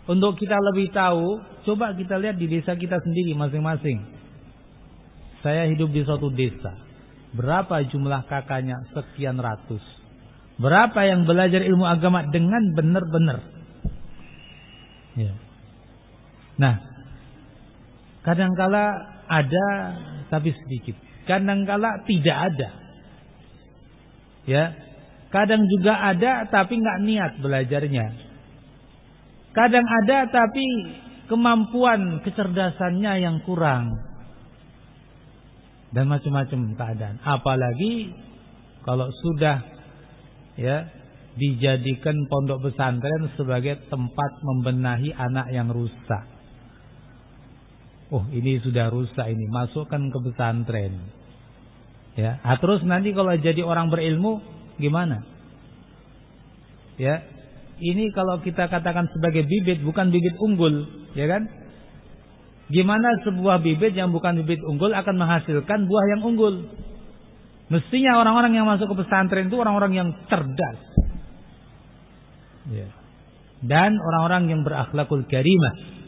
Untuk kita lebih tahu, coba kita lihat di desa kita sendiri masing-masing. Saya hidup di suatu desa. Berapa jumlah kakaknya? Sekian ratus. Berapa yang belajar ilmu agama dengan benar-benar? Ya. Nah, kadangkala ada tapi sedikit. Kadangkala tidak ada. Ya. Kadang juga ada tapi nggak niat belajarnya. Kadang ada tapi kemampuan kecerdasannya yang kurang. Dan macam-macam keadaan. Apalagi kalau sudah ya dijadikan pondok pesantren sebagai tempat membenahi anak yang rusak. Oh ini sudah rusak ini masukkan ke pesantren. Ya, ah, terus nanti kalau jadi orang berilmu gimana? Ya, ini kalau kita katakan sebagai bibit bukan bibit unggul, ya kan? Gimana sebuah bibit yang bukan bibit unggul akan menghasilkan buah yang unggul? Mestinya orang-orang yang masuk ke pesantren itu orang-orang yang cerdas. Ya. Dan orang-orang yang berakhlakul karimah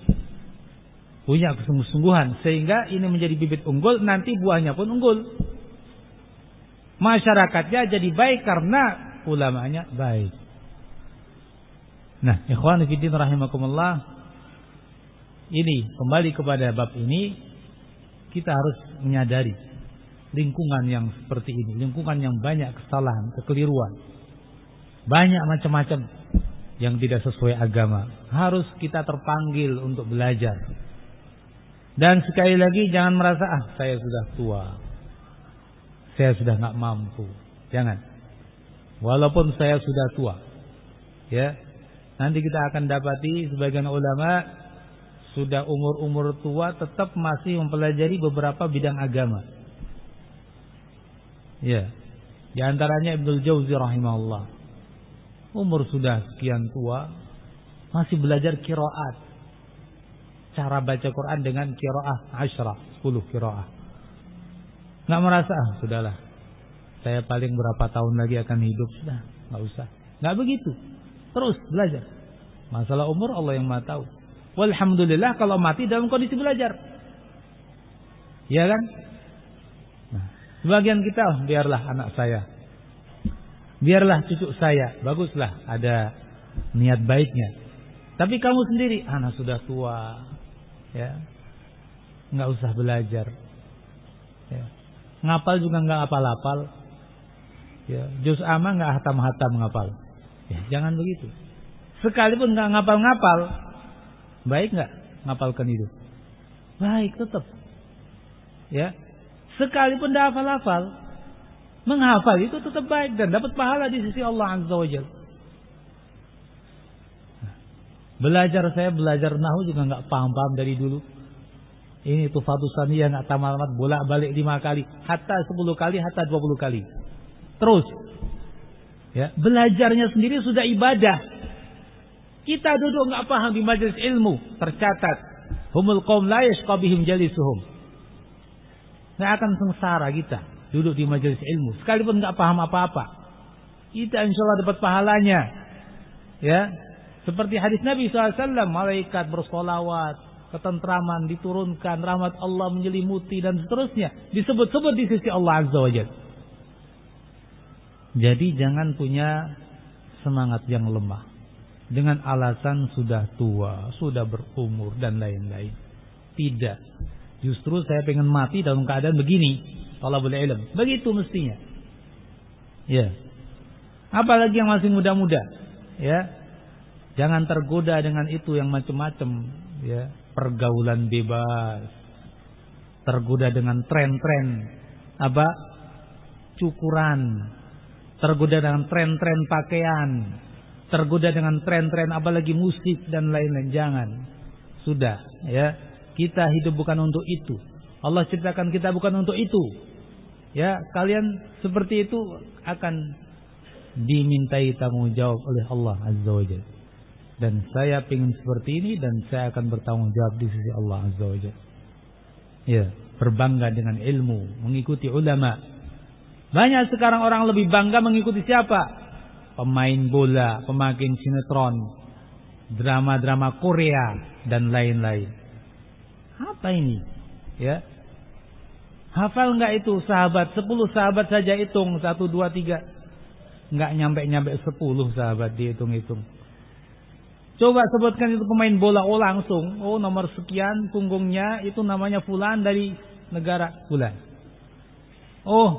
punya kesungguh-sungguhan sehingga ini menjadi bibit unggul nanti buahnya pun unggul. Masyarakatnya jadi baik karena ulamanya baik. Nah ikhwan fillah rahimakumullah ini kembali kepada bab ini kita harus menyadari lingkungan yang seperti ini lingkungan yang banyak kesalahan kekeliruan banyak macam-macam yang tidak sesuai agama harus kita terpanggil untuk belajar dan sekali lagi jangan merasa ah saya sudah tua. Saya sudah nggak mampu. Jangan. Walaupun saya sudah tua. Ya. Nanti kita akan dapati sebagian ulama sudah umur-umur tua tetap masih mempelajari beberapa bidang agama. Ya. Di antaranya Ibnu Jauzi rahimahullah. Umur sudah sekian tua masih belajar kiroat cara baca Quran dengan kiroah asyrah, 10 kiroah. Nggak merasa, ah, sudahlah. Saya paling berapa tahun lagi akan hidup, sudah, nggak usah. Nggak begitu. Terus belajar. Masalah umur Allah yang maha tahu. Walhamdulillah kalau mati dalam kondisi belajar. Ya kan? Nah, sebagian kita, oh, biarlah anak saya. Biarlah cucu saya. Baguslah ada niat baiknya. Tapi kamu sendiri, anak sudah tua, ya nggak usah belajar. Ya. Ngapal juga nggak apal-apal. Ya, juz ama nggak hatam-hatam ngapal. Ya, jangan begitu. Sekalipun nggak ngapal-ngapal, baik nggak ngapalkan itu? Baik tetap. Ya, sekalipun tidak hafal-hafal, menghafal itu tetap baik dan dapat pahala di sisi Allah Azza wa Jalla. Belajar saya belajar nahu juga nggak paham-paham dari dulu. Ini tuh fatu saniyah nggak tamat bolak balik lima kali, hatta sepuluh kali, hatta dua puluh kali. Terus, ya belajarnya sendiri sudah ibadah. Kita duduk nggak paham di majelis ilmu, tercatat. Humul kaum la yashqabihim jalisuhum. Nggak akan sengsara kita duduk di majelis ilmu, sekalipun nggak paham apa-apa. Kita insya Allah dapat pahalanya. Ya, seperti hadis Nabi SAW, malaikat bersolawat, ketentraman diturunkan, rahmat Allah menyelimuti dan seterusnya. Disebut-sebut di sisi Allah Azza wa. Jadi jangan punya semangat yang lemah. Dengan alasan sudah tua, sudah berumur dan lain-lain. Tidak. Justru saya pengen mati dalam keadaan begini. kalau boleh ilm. Begitu mestinya. Ya. Apalagi yang masih muda-muda. Ya. Jangan tergoda dengan itu yang macam-macam, ya. Pergaulan bebas. Tergoda dengan tren-tren apa? Cukuran. Tergoda dengan tren-tren pakaian. Tergoda dengan tren-tren apalagi musik dan lain-lain. Jangan. Sudah, ya. Kita hidup bukan untuk itu. Allah ciptakan kita bukan untuk itu. Ya, kalian seperti itu akan dimintai tanggung jawab oleh Allah Azza wa Jalla dan saya ingin seperti ini dan saya akan bertanggung jawab di sisi Allah Azza wa Jalla. Ya, berbangga dengan ilmu, mengikuti ulama. Banyak sekarang orang lebih bangga mengikuti siapa? Pemain bola, pemain sinetron, drama-drama Korea dan lain-lain. Apa ini? Ya. Hafal enggak itu sahabat? Sepuluh sahabat saja hitung. Satu, dua, tiga. Enggak nyampe-nyampe sepuluh sahabat dihitung-hitung. Coba sebutkan itu pemain bola oh langsung. Oh nomor sekian punggungnya itu namanya fulan dari negara fulan. Oh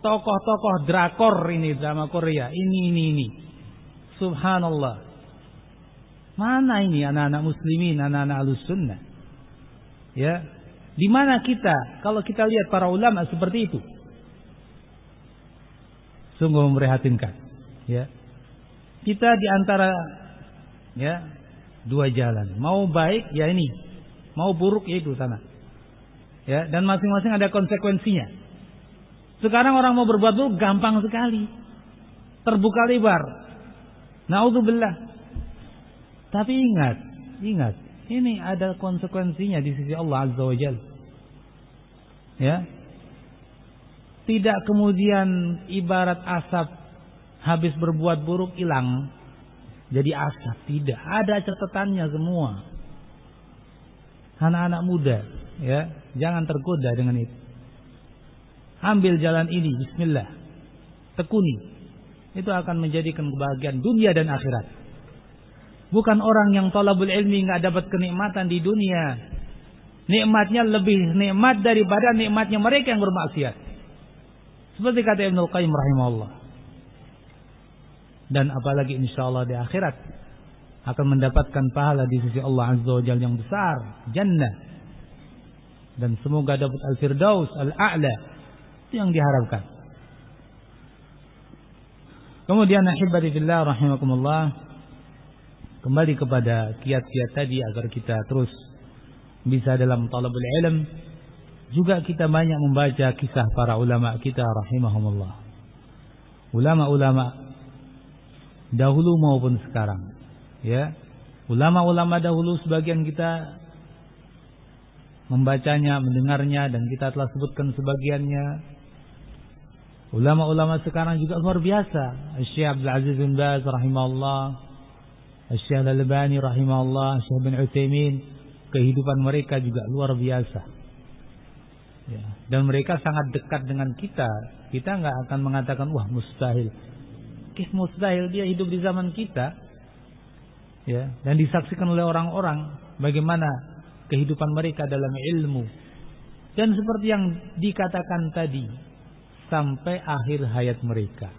tokoh-tokoh drakor ini drama Korea. Ini ini ini. Subhanallah. Mana ini anak-anak muslimin, anak-anak alus sunnah? Ya, di mana kita kalau kita lihat para ulama seperti itu? Sungguh memprihatinkan. Ya, kita di antara ya dua jalan. Mau baik ya ini. Mau buruk ya itu sana. Ya dan masing-masing ada konsekuensinya. Sekarang orang mau berbuat buruk gampang sekali. Terbuka lebar. Naudzubillah. Tapi ingat ingat. Ini ada konsekuensinya di sisi Allah azza wajal ya. Tidak kemudian ibarat asap habis berbuat buruk hilang jadi asap. Tidak. Ada catatannya semua. Anak-anak muda. ya Jangan tergoda dengan itu. Ambil jalan ini. Bismillah. Tekuni. Itu akan menjadikan kebahagiaan dunia dan akhirat. Bukan orang yang tolabul ilmi nggak dapat kenikmatan di dunia. Nikmatnya lebih nikmat daripada nikmatnya mereka yang bermaksiat. Seperti kata Ibnu Qayyim rahimahullah dan apalagi insya Allah di akhirat akan mendapatkan pahala di sisi Allah Azza wa Jalla yang besar, jannah. Dan semoga dapat al-firdaus al-a'la. Itu yang diharapkan. Kemudian ahibati fillah rahimakumullah kembali kepada kiat-kiat tadi agar kita terus bisa dalam talabul ilm juga kita banyak membaca kisah para ulama kita rahimahumullah. Ulama-ulama dahulu maupun sekarang. Ya. Ulama-ulama dahulu sebagian kita membacanya, mendengarnya dan kita telah sebutkan sebagiannya. Ulama-ulama sekarang juga luar biasa. Syekh Abdul Aziz bin Baz rahimahullah, Syekh Al-Albani rahimahullah, Syekh bin Utsaimin, kehidupan mereka juga luar biasa. Ya. Dan mereka sangat dekat dengan kita. Kita nggak akan mengatakan wah mustahil kif mustahil dia hidup di zaman kita ya dan disaksikan oleh orang-orang bagaimana kehidupan mereka dalam ilmu Dan seperti yang dikatakan tadi, sampai akhir hayat mereka.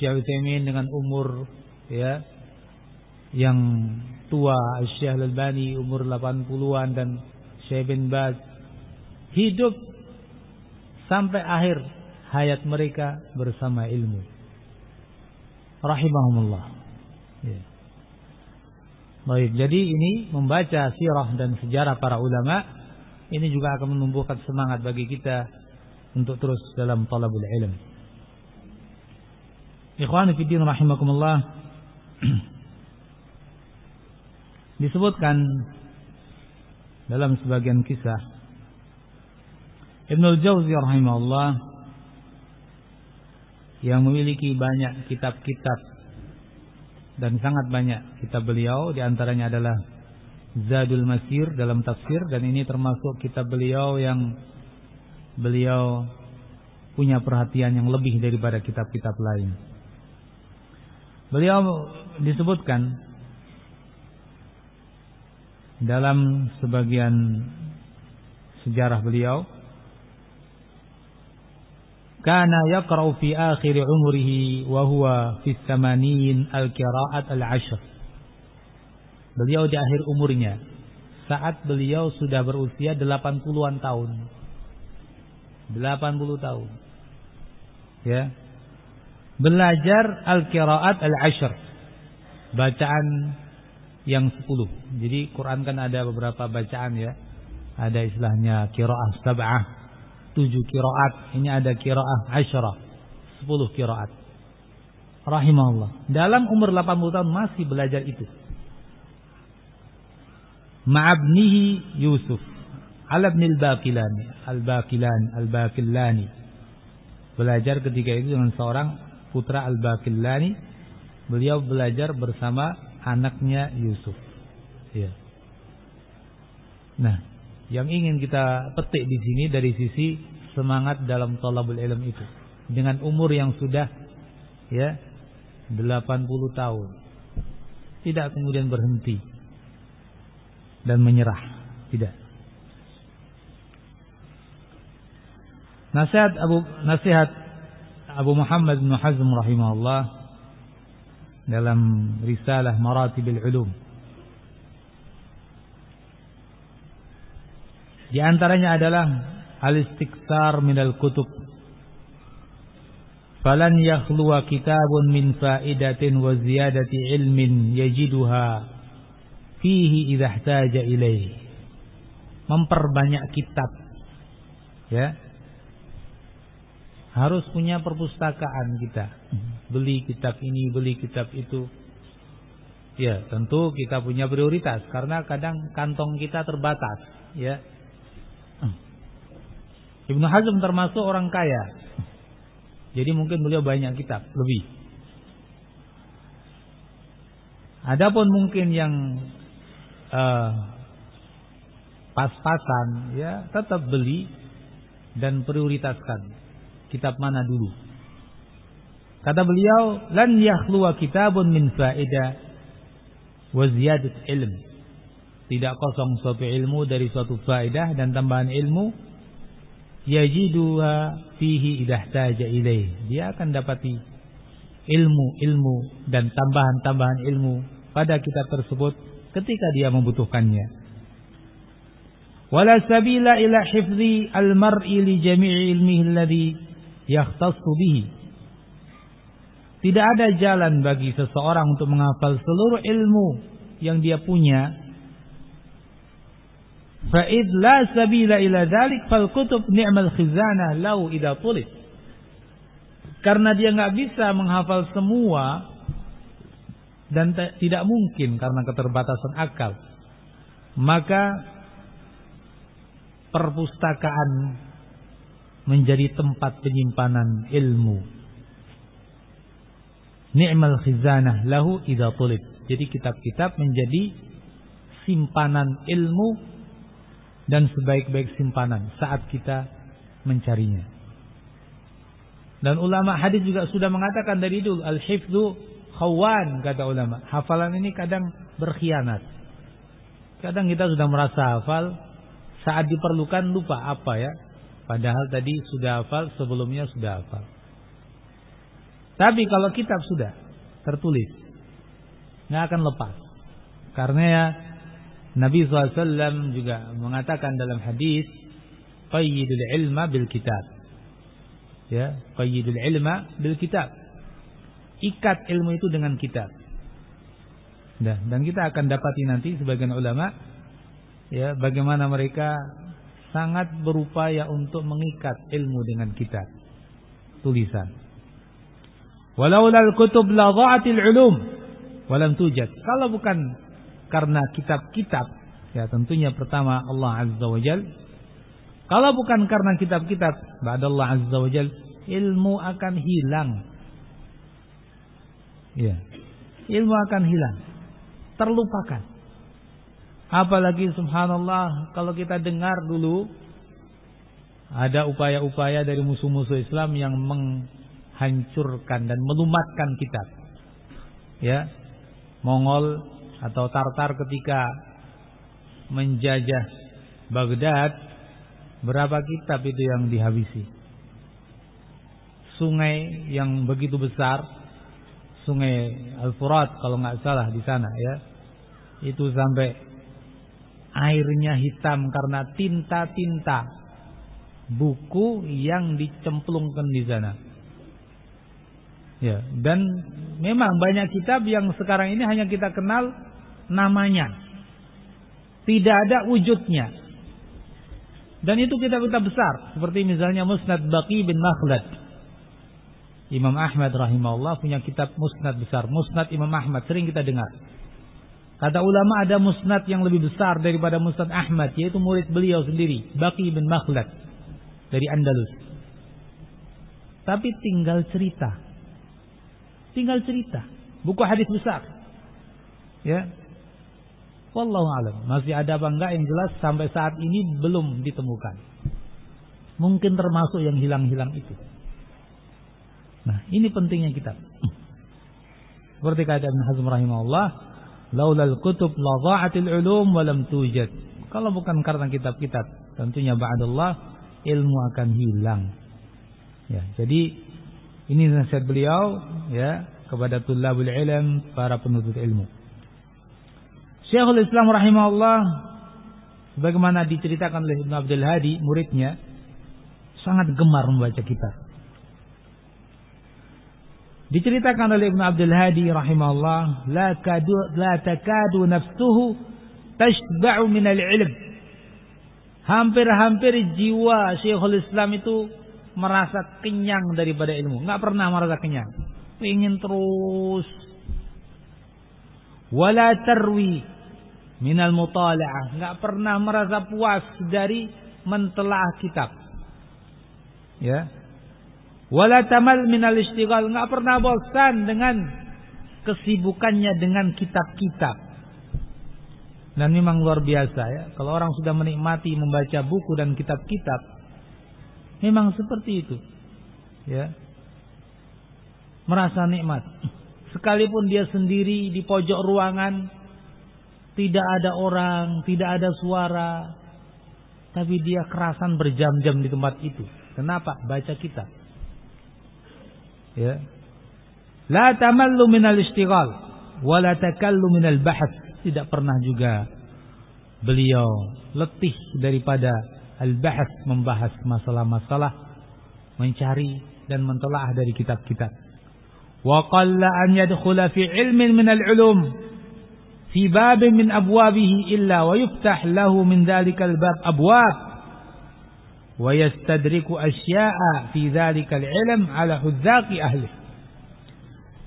Syekh Utsaimin dengan umur ya yang tua, Syekh Al-Albani umur 80-an dan Syekh bin Baz hidup sampai akhir hayat mereka bersama ilmu. Rahimahumullah. Ya. Baik, jadi ini membaca sirah dan sejarah para ulama ini juga akan menumbuhkan semangat bagi kita untuk terus dalam talabul ilm. Ikhwan fillah rahimakumullah. Disebutkan dalam sebagian kisah Ibnu Jauzi rahimahullah yang memiliki banyak kitab-kitab dan sangat banyak kitab beliau di antaranya adalah Zadul Masir dalam tafsir dan ini termasuk kitab beliau yang beliau punya perhatian yang lebih daripada kitab-kitab lain. Beliau disebutkan dalam sebagian sejarah beliau kana yaqra'u fi akhir umrihi wa huwa fi thamanin al-qira'at al-ashr Beliau di akhir umurnya saat beliau sudah berusia 80-an tahun. 80 tahun. Ya. Belajar al-qiraat al-ashr. Bacaan yang 10. Jadi Quran kan ada beberapa bacaan ya. Ada istilahnya qiraah sab'ah, 7 qiraat. Ini ada qiraah asyrah, 10 qiraat. Rahimahullah. Dalam umur 80 tahun masih belajar itu. Ma'abnihi Yusuf. Ala ibn al-Baqilani al-Baqilani al-Baqilani belajar ketika itu dengan seorang putra al-Baqilani beliau belajar bersama anaknya Yusuf. Ya. Nah yang ingin kita petik di sini dari sisi semangat dalam thalabul ilm itu dengan umur yang sudah ya 80 tahun tidak kemudian berhenti dan menyerah. Tidak. Nasihat Abu nasihat Abu Muhammad bin Hazm rahimahullah dalam risalah Maratibil Ulum. Di antaranya adalah al-istiksar al kutub. Falan yakhluwa kitabun min faidatin wa ziyadati ilmin yajiduha fihi idza ihtaja ilaih. Memperbanyak kitab. Ya. Harus punya perpustakaan kita. Beli kitab ini, beli kitab itu. Ya, tentu kita punya prioritas karena kadang kantong kita terbatas, ya. Ibnu Hazm termasuk orang kaya. Jadi mungkin beliau banyak kitab, lebih. Adapun mungkin yang uh, pas-pasan ya tetap beli dan prioritaskan kitab mana dulu. Kata beliau, lan yakhluwa kitabun min faida wa ziyadat ilm. Tidak kosong suatu ilmu dari suatu faedah dan tambahan ilmu yajiduha fihi idah taja ilaih. Dia akan dapati ilmu-ilmu dan tambahan-tambahan ilmu pada kitab tersebut ketika dia membutuhkannya. Wala sabila ila hifzi al-mar'i li jami'i ilmihi alladhi yahtassu bihi. Tidak ada jalan bagi seseorang untuk menghafal seluruh ilmu yang dia punya. Fa'id la sabila ila dhalik fal kutub ni'mal khizanah lau idha tulis. Karena dia nggak bisa menghafal semua, dan tidak mungkin karena keterbatasan akal. Maka perpustakaan menjadi tempat penyimpanan ilmu. Ni'mal khizanah lahu idza tulib. Jadi kitab-kitab menjadi simpanan ilmu dan sebaik-baik simpanan saat kita mencarinya. Dan ulama hadis juga sudah mengatakan dari itu al-hifdzu khawan kata ulama. Hafalan ini kadang berkhianat. Kadang kita sudah merasa hafal saat diperlukan lupa apa ya. Padahal tadi sudah hafal, sebelumnya sudah hafal. Tapi kalau kitab sudah tertulis, nggak akan lepas. Karena ya Nabi SAW juga mengatakan dalam hadis, "Qayyidul ilma bil kitab." Ya, qayyidul ilma bil kitab. Ikat ilmu itu dengan kitab. Dan, dan kita akan dapati nanti sebagian ulama ya bagaimana mereka sangat berupaya untuk mengikat ilmu dengan kitab tulisan. Walaulal kutub la dha'atil ulum walam tujad. Kalau bukan karena kitab-kitab ya tentunya pertama Allah Azza wa Jal kalau bukan karena kitab-kitab Allah Azza wa Jal ilmu akan hilang. Ya. Ilmu akan hilang. Terlupakan. Apalagi subhanallah kalau kita dengar dulu ada upaya-upaya dari musuh-musuh Islam yang menghancurkan dan melumatkan kitab. Ya. Mongol atau Tartar ketika menjajah Baghdad berapa kitab itu yang dihabisi? Sungai yang begitu besar, Sungai Al-Furat kalau nggak salah di sana ya. Itu sampai airnya hitam karena tinta-tinta buku yang dicemplungkan di sana. Ya, dan memang banyak kitab yang sekarang ini hanya kita kenal namanya. Tidak ada wujudnya. Dan itu kitab-kitab besar seperti misalnya Musnad Baqi bin Makhlad. Imam Ahmad rahimahullah punya kitab Musnad besar, Musnad Imam Ahmad sering kita dengar. Kata ulama ada musnad yang lebih besar daripada musnad Ahmad yaitu murid beliau sendiri Baqi bin Makhlad dari Andalus. Tapi tinggal cerita. Tinggal cerita. Buku hadis besar. Ya. Wallahu alam. Masih ada apa enggak yang jelas sampai saat ini belum ditemukan. Mungkin termasuk yang hilang-hilang itu. Nah, ini pentingnya kitab. Seperti kata Ibn Hazm rahimahullah, laulal kutub la dha'atil ulum wa lam tujad. Kalau bukan karena kitab-kitab, tentunya ba'dallah ilmu akan hilang. Ya, jadi ini nasihat beliau ya kepada tulabul ilm, para penuntut ilmu. Syekhul Islam rahimahullah sebagaimana diceritakan oleh Ibnu Abdul Hadi muridnya sangat gemar membaca kitab. Diceritakan oleh Ibn Abdul Hadi rahimahullah, la kadu la takadu nafsuhu tashba'u min al-ilm. Hampir-hampir jiwa Syekhul Islam itu merasa kenyang daripada ilmu, enggak pernah merasa kenyang. Ingin terus wala tarwi minal mutala'ah, enggak pernah merasa puas dari mentelaah kitab. Ya, Wala tamal minal istighal. Nggak pernah bosan dengan kesibukannya dengan kitab-kitab. Dan memang luar biasa ya. Kalau orang sudah menikmati membaca buku dan kitab-kitab. Memang seperti itu. Ya. Merasa nikmat. Sekalipun dia sendiri di pojok ruangan. Tidak ada orang, tidak ada suara. Tapi dia kerasan berjam-jam di tempat itu. Kenapa? Baca kitab ya la tamallu minal istighal wa la takallu minal bahth tidak pernah juga beliau letih daripada al-bahth membahas masalah-masalah mencari dan mentelaah dari kitab-kitab. Wa qalla an yadkhula fi ilmin min al-ulum fi bab min abwabihi illa wa yuftah lahu min dhalika al-bab abwab wa yastadriku asya'a fi dzalikal ilm ala hudzaqi ahli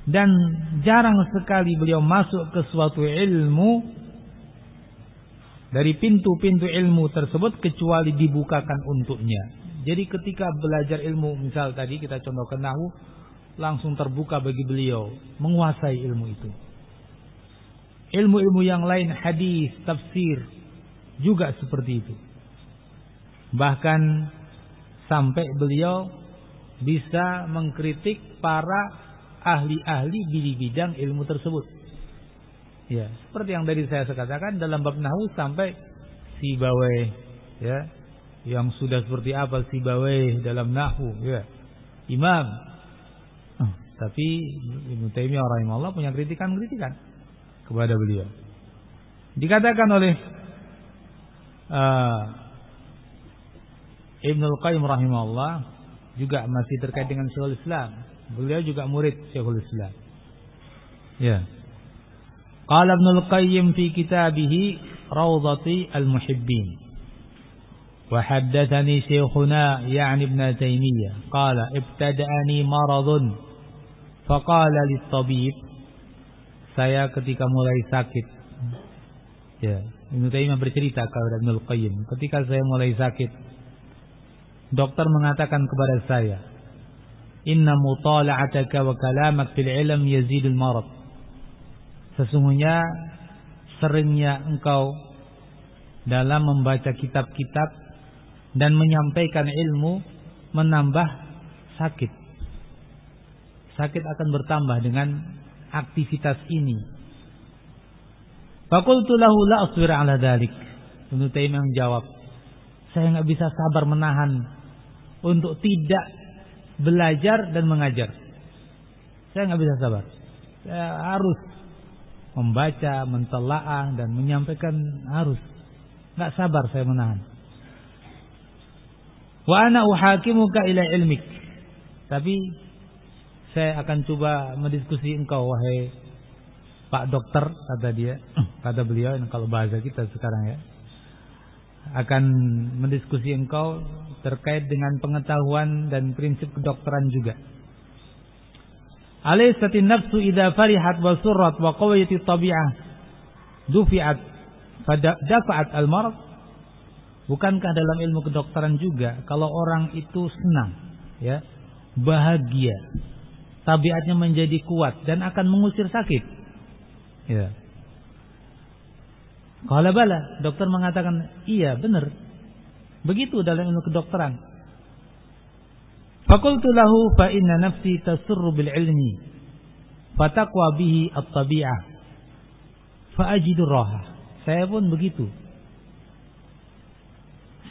dan jarang sekali beliau masuk ke suatu ilmu dari pintu-pintu ilmu tersebut kecuali dibukakan untuknya. Jadi ketika belajar ilmu misal tadi kita contohkan nahu langsung terbuka bagi beliau menguasai ilmu itu. Ilmu-ilmu yang lain hadis, tafsir juga seperti itu. Bahkan sampai beliau bisa mengkritik para ahli-ahli di bidang ilmu tersebut. Ya, seperti yang tadi saya katakan dalam bab nahu sampai si bawe ya yang sudah seperti apa si Bawai dalam nahu ya. Imam. Oh, tapi Ibnu Taimiyah rahimahullah punya kritikan-kritikan kepada beliau. Dikatakan oleh uh, Ibnu Qayyim rahimahullah juga masih terkait dengan Syekhul Islam. Beliau juga murid Syekhul Islam. Ya Qala Ibnu Qayyim fi kitabih Rawdati al-Muhibbin وحدثني شيخنا يعني ابن تيمية قال ابتدأني مرض فقال للطبيب saya ketika mulai sakit ya Ibnu Taimiyah bercerita kepada Ibnu Qayyim ketika saya mulai sakit dokter mengatakan kepada saya inna mutala'ataka wa kalamak fil ilm yazidul marad sesungguhnya seringnya engkau dalam membaca kitab-kitab dan menyampaikan ilmu menambah sakit. Sakit akan bertambah dengan aktivitas ini. Fakultu lahu la asbir ala dalik. Ibnu Taimiyah menjawab, saya nggak bisa sabar menahan untuk tidak belajar dan mengajar. Saya nggak bisa sabar. Saya harus membaca, mentelaah dan menyampaikan harus. Nggak sabar saya menahan. Wa ana uhakimuka ila ilmik. Tapi saya akan coba mendiskusi engkau wahai Pak Dokter kata dia, kata beliau kalau bahasa kita sekarang ya. Akan mendiskusi engkau terkait dengan pengetahuan dan prinsip kedokteran juga. Alaisatin nafsu idza farihat wa surrat wa qawiyat tabi'ah dufi'at fadafa'at al-marad Bukankah dalam ilmu kedokteran juga kalau orang itu senang, ya, bahagia, tabiatnya menjadi kuat dan akan mengusir sakit. Ya. Kalau bala, dokter mengatakan, iya benar. Begitu dalam ilmu kedokteran. Fakultu lahu fa inna nafsi tasurru bil ilmi fataqwa bihi at-tabi'ah fa ajidu raha. Saya pun begitu.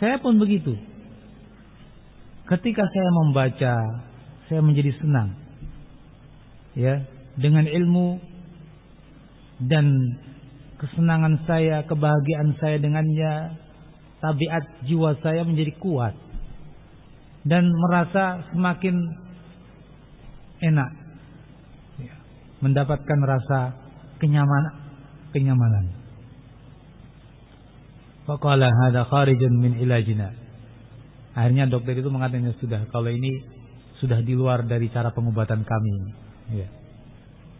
Saya pun begitu. Ketika saya membaca, saya menjadi senang. Ya, dengan ilmu dan kesenangan saya, kebahagiaan saya dengannya, tabiat jiwa saya menjadi kuat dan merasa semakin enak ya, mendapatkan rasa kenyamanan kenyamanan Faqala hadha kharijun min ilajina. Akhirnya dokter itu mengatakan sudah kalau ini sudah di luar dari cara pengobatan kami. Ya.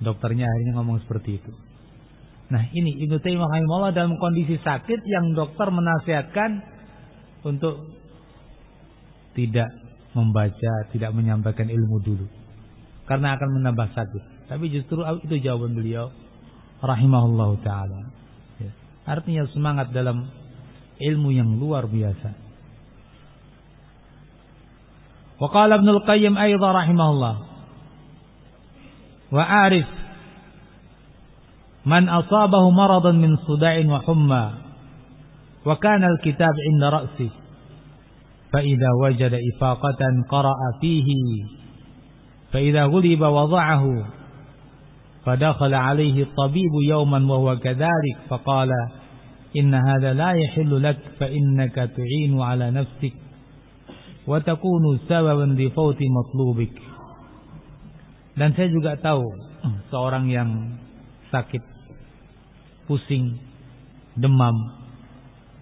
Dokternya akhirnya ngomong seperti itu. Nah ini Ibnu rahimahullah dalam kondisi sakit yang dokter menasihatkan untuk tidak membaca, tidak menyampaikan ilmu dulu. Karena akan menambah sakit. Tapi justru itu jawaban beliau rahimahullah taala. Ya. Artinya semangat dalam ilmu yang luar biasa. Al-Qayyim aidan rahimahullah. Wa arif man asabahu maradan min suda'in wa humma wa kana al-kitab 'inda ra'si fa idza wajada ifaqatan qara'a fihi fa idza ghuliba wada'ahu فدخل عليه الطبيب يوما وهو كذلك فقال inna hadha la yahillu lak fa innaka tu'inu ala nafsik wa takunu sababan di fauti matlubik dan saya juga tahu seorang yang sakit pusing demam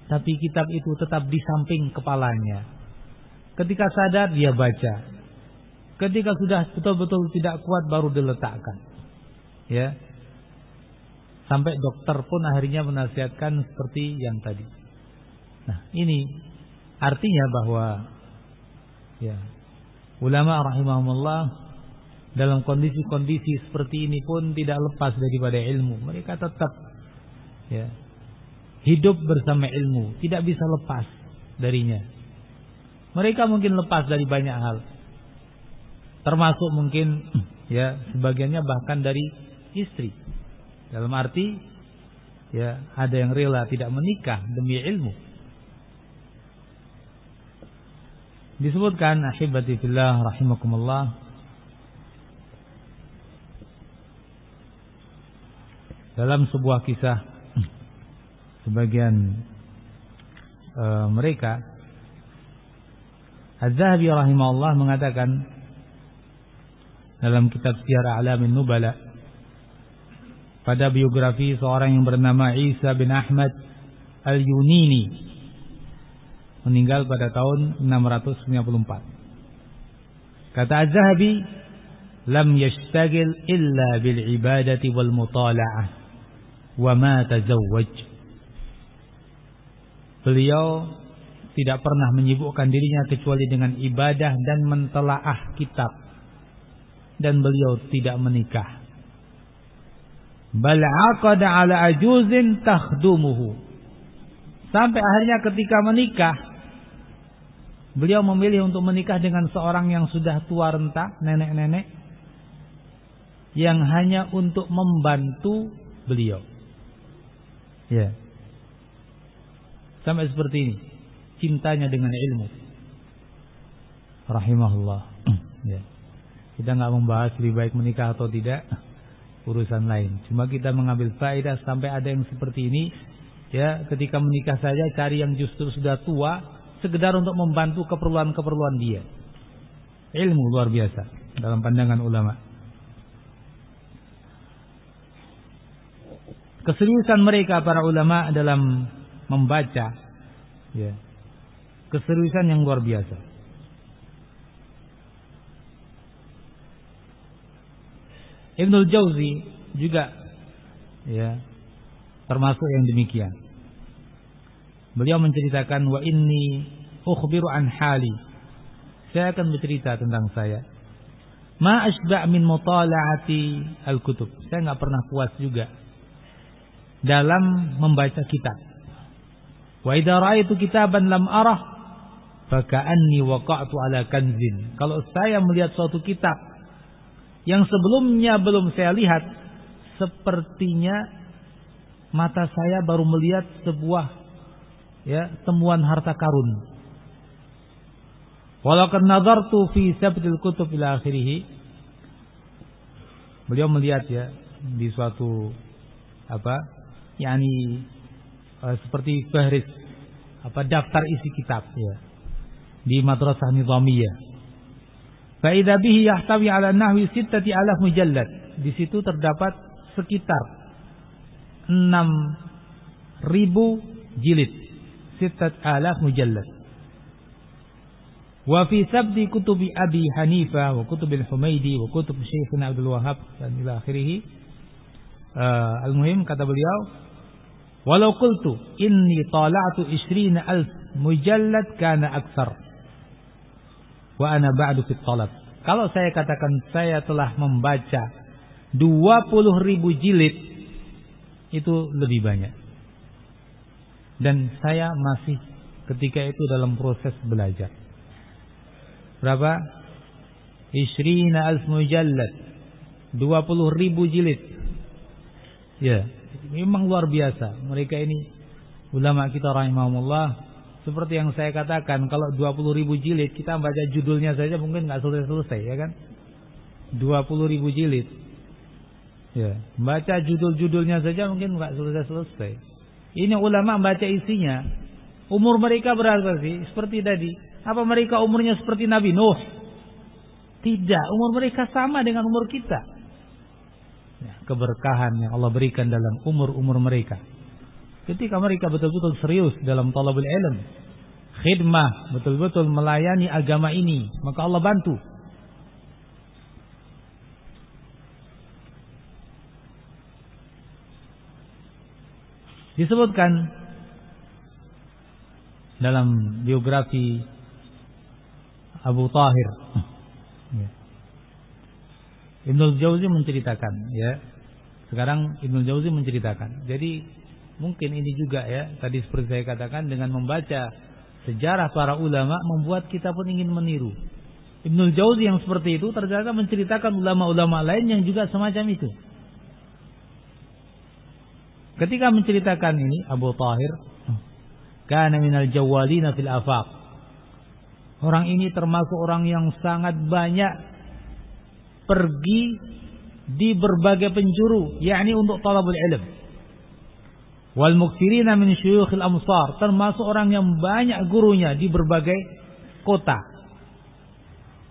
tapi kitab itu tetap di samping kepalanya ketika sadar dia baca ketika sudah betul-betul tidak kuat baru diletakkan ya Sampai dokter pun akhirnya menasihatkan seperti yang tadi. Nah, ini artinya bahwa ya ulama rahimahumullah dalam kondisi-kondisi seperti ini pun tidak lepas daripada ilmu. Mereka tetap ya hidup bersama ilmu, tidak bisa lepas darinya. Mereka mungkin lepas dari banyak hal. Termasuk mungkin ya sebagiannya bahkan dari istri. Dalam arti ya ada yang rela tidak menikah demi ilmu. Disebutkan ahibati fillah rahimakumullah dalam sebuah kisah sebagian uh, mereka Az-Zahabi rahimahullah mengatakan dalam kitab Syiar A'lamin Nubala pada biografi seorang yang bernama Isa bin Ahmad Al-Yunini meninggal pada tahun 694. Kata Az-Zahabi, "Lam yashtagil illa bil ibadati wal mutala'ah wa ma tazawwaj." Beliau tidak pernah menyibukkan dirinya kecuali dengan ibadah dan mentelaah kitab. Dan beliau tidak menikah. Bal aqada ala ajuzin takhdumuhu. Sampai akhirnya ketika menikah Beliau memilih untuk menikah dengan seorang yang sudah tua renta, nenek-nenek, yang hanya untuk membantu beliau. Ya. Sampai seperti ini. Cintanya dengan ilmu. Rahimahullah. ya. Kita nggak membahas lebih baik menikah atau tidak. Urusan lain. Cuma kita mengambil faedah sampai ada yang seperti ini. Ya, ketika menikah saja cari yang justru sudah tua sekedar untuk membantu keperluan-keperluan dia. Ilmu luar biasa dalam pandangan ulama. Keseriusan mereka para ulama dalam membaca ya. Keseriusan yang luar biasa. Ibnul Jauzi juga ya termasuk yang demikian. Beliau menceritakan wa inni ukhbiru an hali. Saya akan bercerita tentang saya. Ma asba' min mutala'ati al-kutub. Saya nggak pernah puas juga dalam membaca kitab. Wa idza ra'aitu kitaban lam arah faka'anni waqa'tu ala kanzin. Kalau saya melihat suatu kitab yang sebelumnya belum saya lihat, sepertinya mata saya baru melihat sebuah ya temuan harta karun. Walaupun nazartu fi sabtil kutub ila akhirih. Beliau melihat ya di suatu apa? yakni uh, seperti fahris apa daftar isi kitab ya di Madrasah Nizamiyah. Faidha bihi yahtawi ala nahwi sittati alaf mujallad. Di situ terdapat sekitar 6 ribu jilid. Sittat alaf mujallad. Wa fi sabdi kutubi Abi Hanifa wa kutubil Humaidi wa kutub Syekhina Abdul Wahab dan ila akhirih. Uh, Al-Muhim kata beliau, "Walau qultu inni tala'tu 20 alf mujallad kana aksar." Wa ana ba'du fi talab kalau saya katakan saya telah membaca 20 ribu jilid itu lebih banyak dan saya masih ketika itu dalam proses belajar. Berapa? Isrina alf mujallad. 20 ribu jilid. Ya, memang luar biasa. Mereka ini ulama kita rahimahumullah seperti yang saya katakan kalau 20 ribu jilid kita baca judulnya saja mungkin nggak selesai-selesai ya kan 20 ribu jilid ya baca judul-judulnya saja mungkin nggak selesai-selesai ini ulama membaca isinya. Umur mereka berapa sih? Seperti tadi. Apa mereka umurnya seperti Nabi Nuh? Tidak. Umur mereka sama dengan umur kita. Ya, keberkahan yang Allah berikan dalam umur-umur mereka. Ketika mereka betul-betul serius dalam talabul ilm. Khidmah. Betul-betul melayani agama ini. Maka Allah bantu. Disebutkan dalam biografi Abu Tahir. Ya. Ibnu Jauzi menceritakan ya. Sekarang Ibnu Jauzi menceritakan. Jadi mungkin ini juga ya, tadi seperti saya katakan dengan membaca sejarah para ulama membuat kita pun ingin meniru. Ibnu Jauzi yang seperti itu ternyata menceritakan ulama-ulama lain yang juga semacam itu. Ketika menceritakan ini Abu Tahir kana minal jawalina fil afaq. Orang ini termasuk orang yang sangat banyak pergi di berbagai penjuru, yakni untuk talabul ilm. Wal muktirina min syuyukhil amsar, termasuk orang yang banyak gurunya di berbagai kota.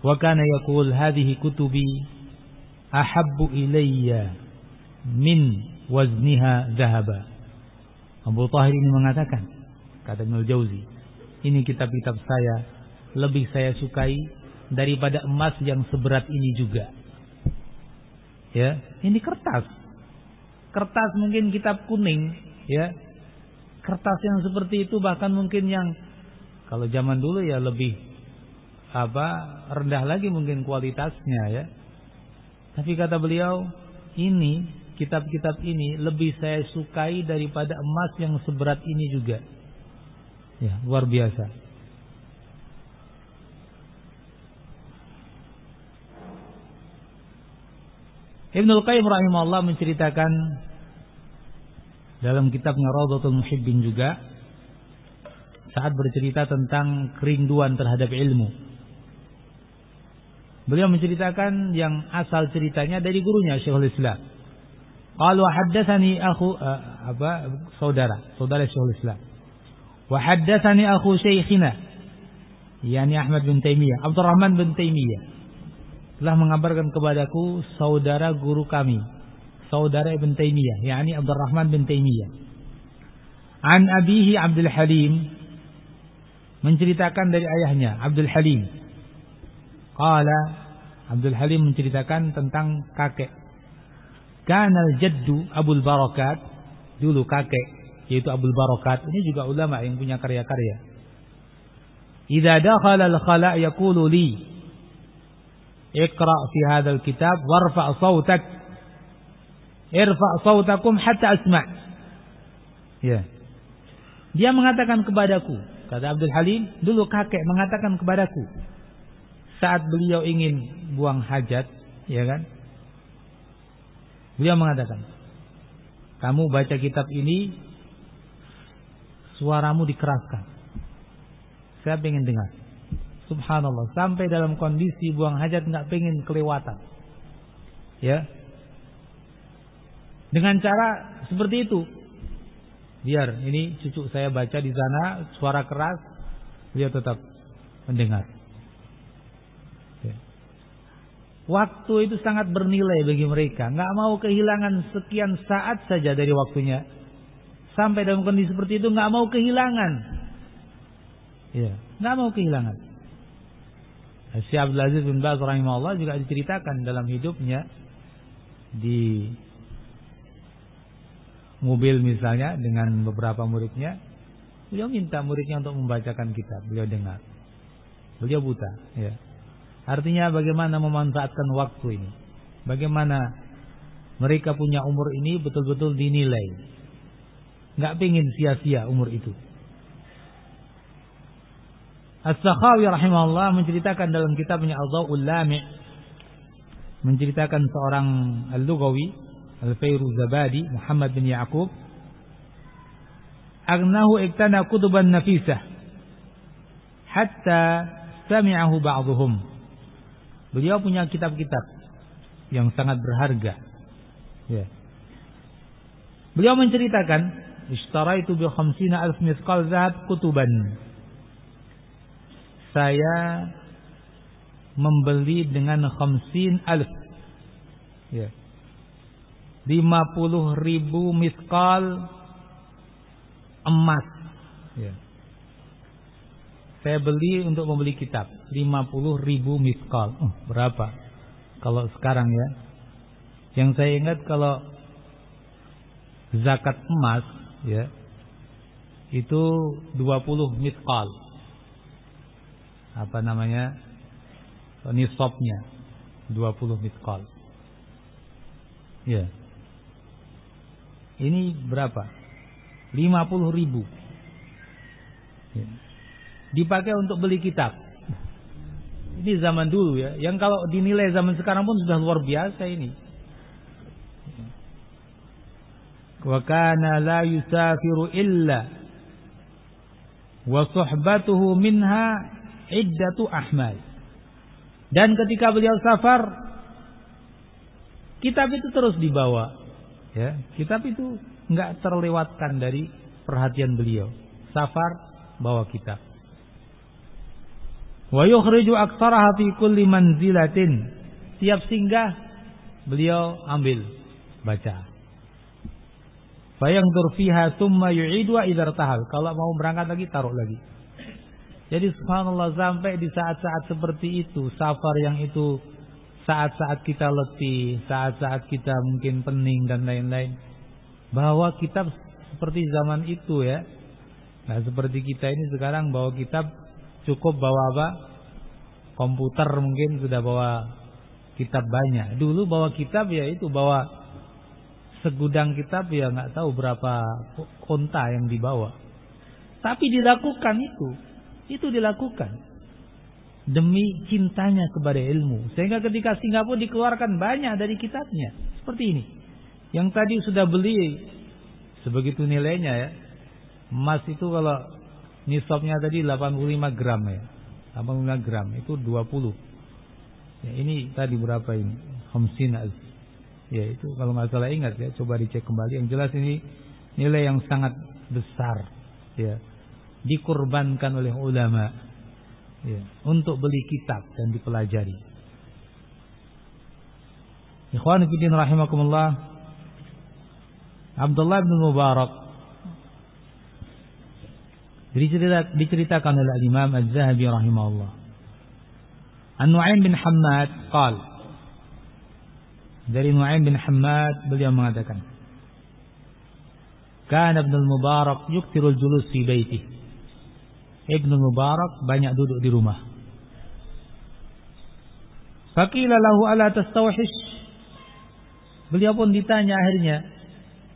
Wa kana yaqul hadhihi kutubi ahabbu ilayya min wazniha dhahaba. Abu Tahir ini mengatakan, kata Ibnu Jauzi, ini kitab-kitab saya lebih saya sukai daripada emas yang seberat ini juga. Ya, ini kertas. Kertas mungkin kitab kuning, ya. Kertas yang seperti itu bahkan mungkin yang kalau zaman dulu ya lebih apa rendah lagi mungkin kualitasnya ya. Tapi kata beliau, ini kitab-kitab ini lebih saya sukai daripada emas yang seberat ini juga. Ya, luar biasa. Ibnu Qayyim rahimahullah menceritakan dalam kitabnya Rawdatul Muhibbin juga saat bercerita tentang kerinduan terhadap ilmu. Beliau menceritakan yang asal ceritanya dari gurunya Syekhul Islam. Qalu haddatsani akhu uh, apa saudara, saudara Syekhul Islam. Wa haddatsani akhu syekhina yani Ahmad bin Taimiyah, Abdurrahman bin Taimiyah telah mengabarkan kepadaku saudara guru kami, saudara Ibn Taimiyah, yakni Abdurrahman bin Taimiyah. An abihi Abdul Halim menceritakan dari ayahnya Abdul Halim. Qala Abdul Halim menceritakan tentang kakek. Kanal jaddu Abdul Barakat dulu kakek yaitu Abdul Barakat ini juga ulama yang punya karya-karya. Idza dakhala al-khala' yaqulu li Iqra fi hadzal kitab warfa' sautak. Irfa' sautakum hatta asma'. Ya. Dia mengatakan kepadaku, kata Abdul Halim, dulu kakek mengatakan kepadaku saat beliau ingin buang hajat, ya kan? Beliau mengatakan, kamu baca kitab ini suaramu dikeraskan. Saya ingin dengar. Subhanallah, sampai dalam kondisi buang hajat nggak pengen kelewatan. Ya. Dengan cara seperti itu. Biar ini cucu saya baca di sana suara keras, dia tetap mendengar. Waktu itu sangat bernilai bagi mereka. Nggak mau kehilangan sekian saat saja dari waktunya. Sampai dalam kondisi seperti itu nggak mau kehilangan. Ya, nggak mau kehilangan. Syekh Abdul Aziz bin Baz rahimahullah juga diceritakan dalam hidupnya di mobil misalnya dengan beberapa muridnya beliau minta muridnya untuk membacakan kitab beliau dengar. Beliau buta ya. Artinya bagaimana memanfaatkan waktu ini? Bagaimana mereka punya umur ini betul-betul dinilai? Nggak pingin sia-sia umur itu. As-Sakhawi rahimahullah menceritakan dalam kitabnya Al-Dhawul Lami' menceritakan seorang al-lughawi Al-Fayru Zabadi Muhammad bin Ya'qub. Agnahu iktana kutuban nafisah. Hatta sami'ahu ba'dhum beliau punya kitab-kitab yang sangat berharga. Ya. Beliau menceritakan ishtaraitu bi 50 alf misqal zahab kutuban saya membeli dengan khamsin alf. Ya. 50 ribu miskal emas. Ya. Saya beli untuk membeli kitab. 50 ribu miskal. Oh, berapa? Kalau sekarang ya. Yang saya ingat kalau zakat emas ya itu 20 miskal apa namanya nisabnya 20 mitkal. Ya. Ini berapa? 50 ribu. Ya. Dipakai untuk beli kitab. Ini zaman dulu ya. Yang kalau dinilai zaman sekarang pun sudah luar biasa ini. Wa kana la yusafiru illa wa suhbatuhu minha iddatu ahmal. Dan ketika beliau safar, kitab itu terus dibawa. Ya, kitab itu nggak terlewatkan dari perhatian beliau. Safar bawa kitab. Wa yukhriju aktsaraha fi kulli manzilatin. Tiap singgah beliau ambil baca. Bayang fiha thumma yu'idu wa tahal. Kalau mau berangkat lagi taruh lagi. Jadi subhanallah sampai di saat-saat seperti itu, safar yang itu saat-saat kita letih, saat-saat kita mungkin pening dan lain-lain. Bawa kitab seperti zaman itu ya. Nah seperti kita ini sekarang bawa kitab cukup bawa apa? Komputer mungkin sudah bawa kitab banyak. Dulu bawa kitab ya itu bawa segudang kitab ya nggak tahu berapa konta yang dibawa. Tapi dilakukan itu itu dilakukan demi cintanya kepada ilmu. Sehingga ketika Singapura dikeluarkan banyak dari kitabnya. Seperti ini. Yang tadi sudah beli sebegitu nilainya ya. Emas itu kalau nisabnya tadi 85 gram ya. 85 gram itu 20. Ya, ini tadi berapa ini? Hamsin Ya itu kalau nggak salah ingat ya, coba dicek kembali. Yang jelas ini nilai yang sangat besar. Ya dikurbankan oleh ulama ya, untuk beli kitab dan dipelajari. Ikhwan fillah rahimakumullah. Abdullah bin Mubarak dicerita, diceritakan oleh Imam Az-Zahabi rahimahullah. An-Nu'aim bin Hammad qal Dari Nu'aim bin Hammad beliau mengatakan Kana Ibn al-Mubarak yuktirul julus fi baitih Ibnu Mubarak banyak duduk di rumah. Fakila lahu ala tastawhish. Beliau pun ditanya akhirnya,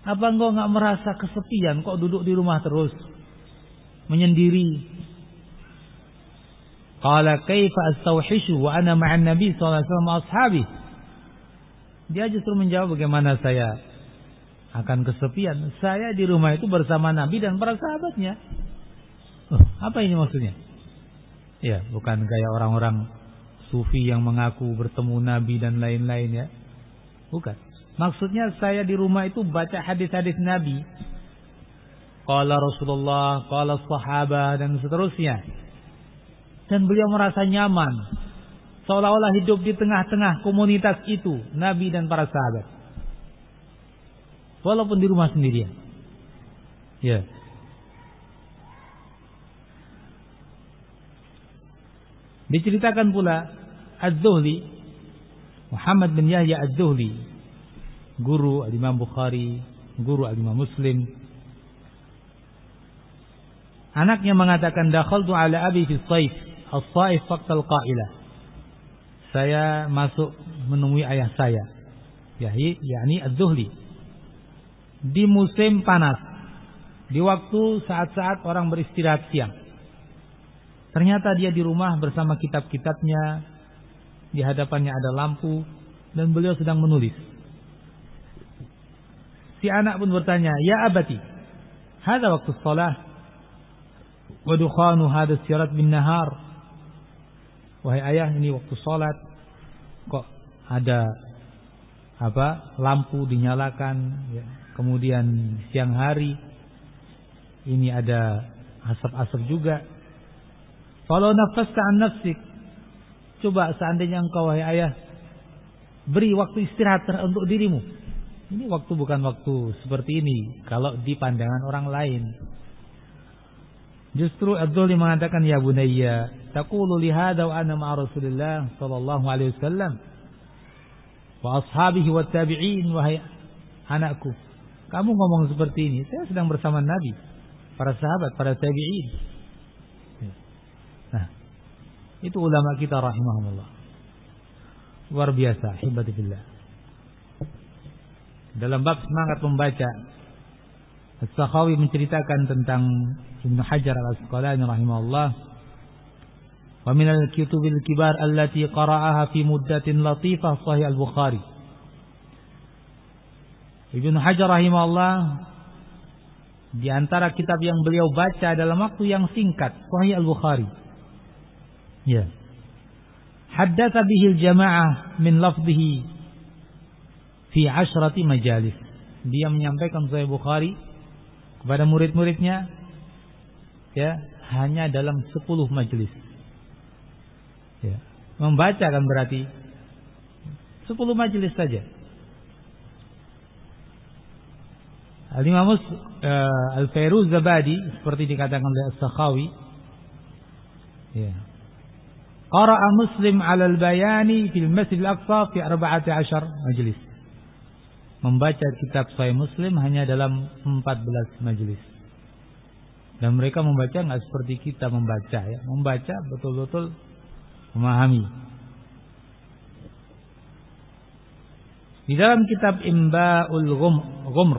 apa engkau enggak merasa kesepian kok duduk di rumah terus? Menyendiri. Qala kaifa astawhishu wa ana ma'an nabi sallallahu alaihi ashabi. Dia justru menjawab bagaimana saya akan kesepian. Saya di rumah itu bersama Nabi dan para sahabatnya. Oh, apa ini maksudnya? Ya, bukan kayak orang-orang sufi yang mengaku bertemu Nabi dan lain-lain ya. Bukan. Maksudnya saya di rumah itu baca hadis-hadis Nabi. Qala Rasulullah, qala sahabat dan seterusnya. Dan beliau merasa nyaman. Seolah-olah hidup di tengah-tengah komunitas itu, Nabi dan para sahabat. Walaupun di rumah sendirian. Ya. Diceritakan pula Az-Zuhli Muhammad bin Yahya Az-Zuhli guru Al-Imam Bukhari, guru Al-Imam Muslim. Anaknya mengatakan dakhaltu ala abi fi saif, as-saif faqtal qailah. Saya masuk menemui ayah saya, yakni Az-Zuhli. Di musim panas, di waktu saat-saat orang beristirahat siang. Ternyata dia di rumah bersama kitab-kitabnya. Di hadapannya ada lampu. Dan beliau sedang menulis. Si anak pun bertanya, Ya abati, hada waktu salah. Wadukhanu hada sirat bin nahar. Wahai ayah, ini waktu salat. Kok ada apa lampu dinyalakan ya. kemudian siang hari ini ada asap-asap juga kalau nafasta an nafsik. Coba seandainya engkau wahai ayah beri waktu istirahat untuk dirimu. Ini waktu bukan waktu seperti ini kalau di pandangan orang lain. Justru Abdul mengatakan ya bunayya, taqulu li hadha wa ana ma'a Rasulillah sallallahu alaihi wasallam wa ashabihi wa tabi'in wahai anakku. Kamu ngomong seperti ini, saya sedang bersama Nabi, para sahabat, para tabi'in. Itu ulama kita rahimahumullah. Luar biasa, hibbatillah. Dalam bab semangat membaca, As-Sakhawi menceritakan tentang Ibnu Hajar Al-Asqalani rahimahullah. Wa min al-kutubil kibar allati qara'aha fi muddatin latifah sahih al-Bukhari. Ibnu Hajar rahimahullah di antara kitab yang beliau baca dalam waktu yang singkat Sahih Al-Bukhari Ya. Haddatsa bihi al-jama'ah min lafdhihi fi ashrati majalis. Dia menyampaikan Sahih Bukhari kepada murid-muridnya ya hanya dalam 10 majelis. Ya. Membaca kan berarti 10 majelis saja. Al-Imam uh, Al-Fairuz Zabadi seperti dikatakan oleh As-Sakhawi ya. Qara'a Muslim 'ala al-bayani fil Masjid Al-Aqsa fi 14 majlis. Membaca kitab Sahih Muslim hanya dalam 14 majlis. Dan mereka membaca nggak seperti kita membaca ya, membaca betul-betul memahami. Di dalam kitab Imba'ul Ghumr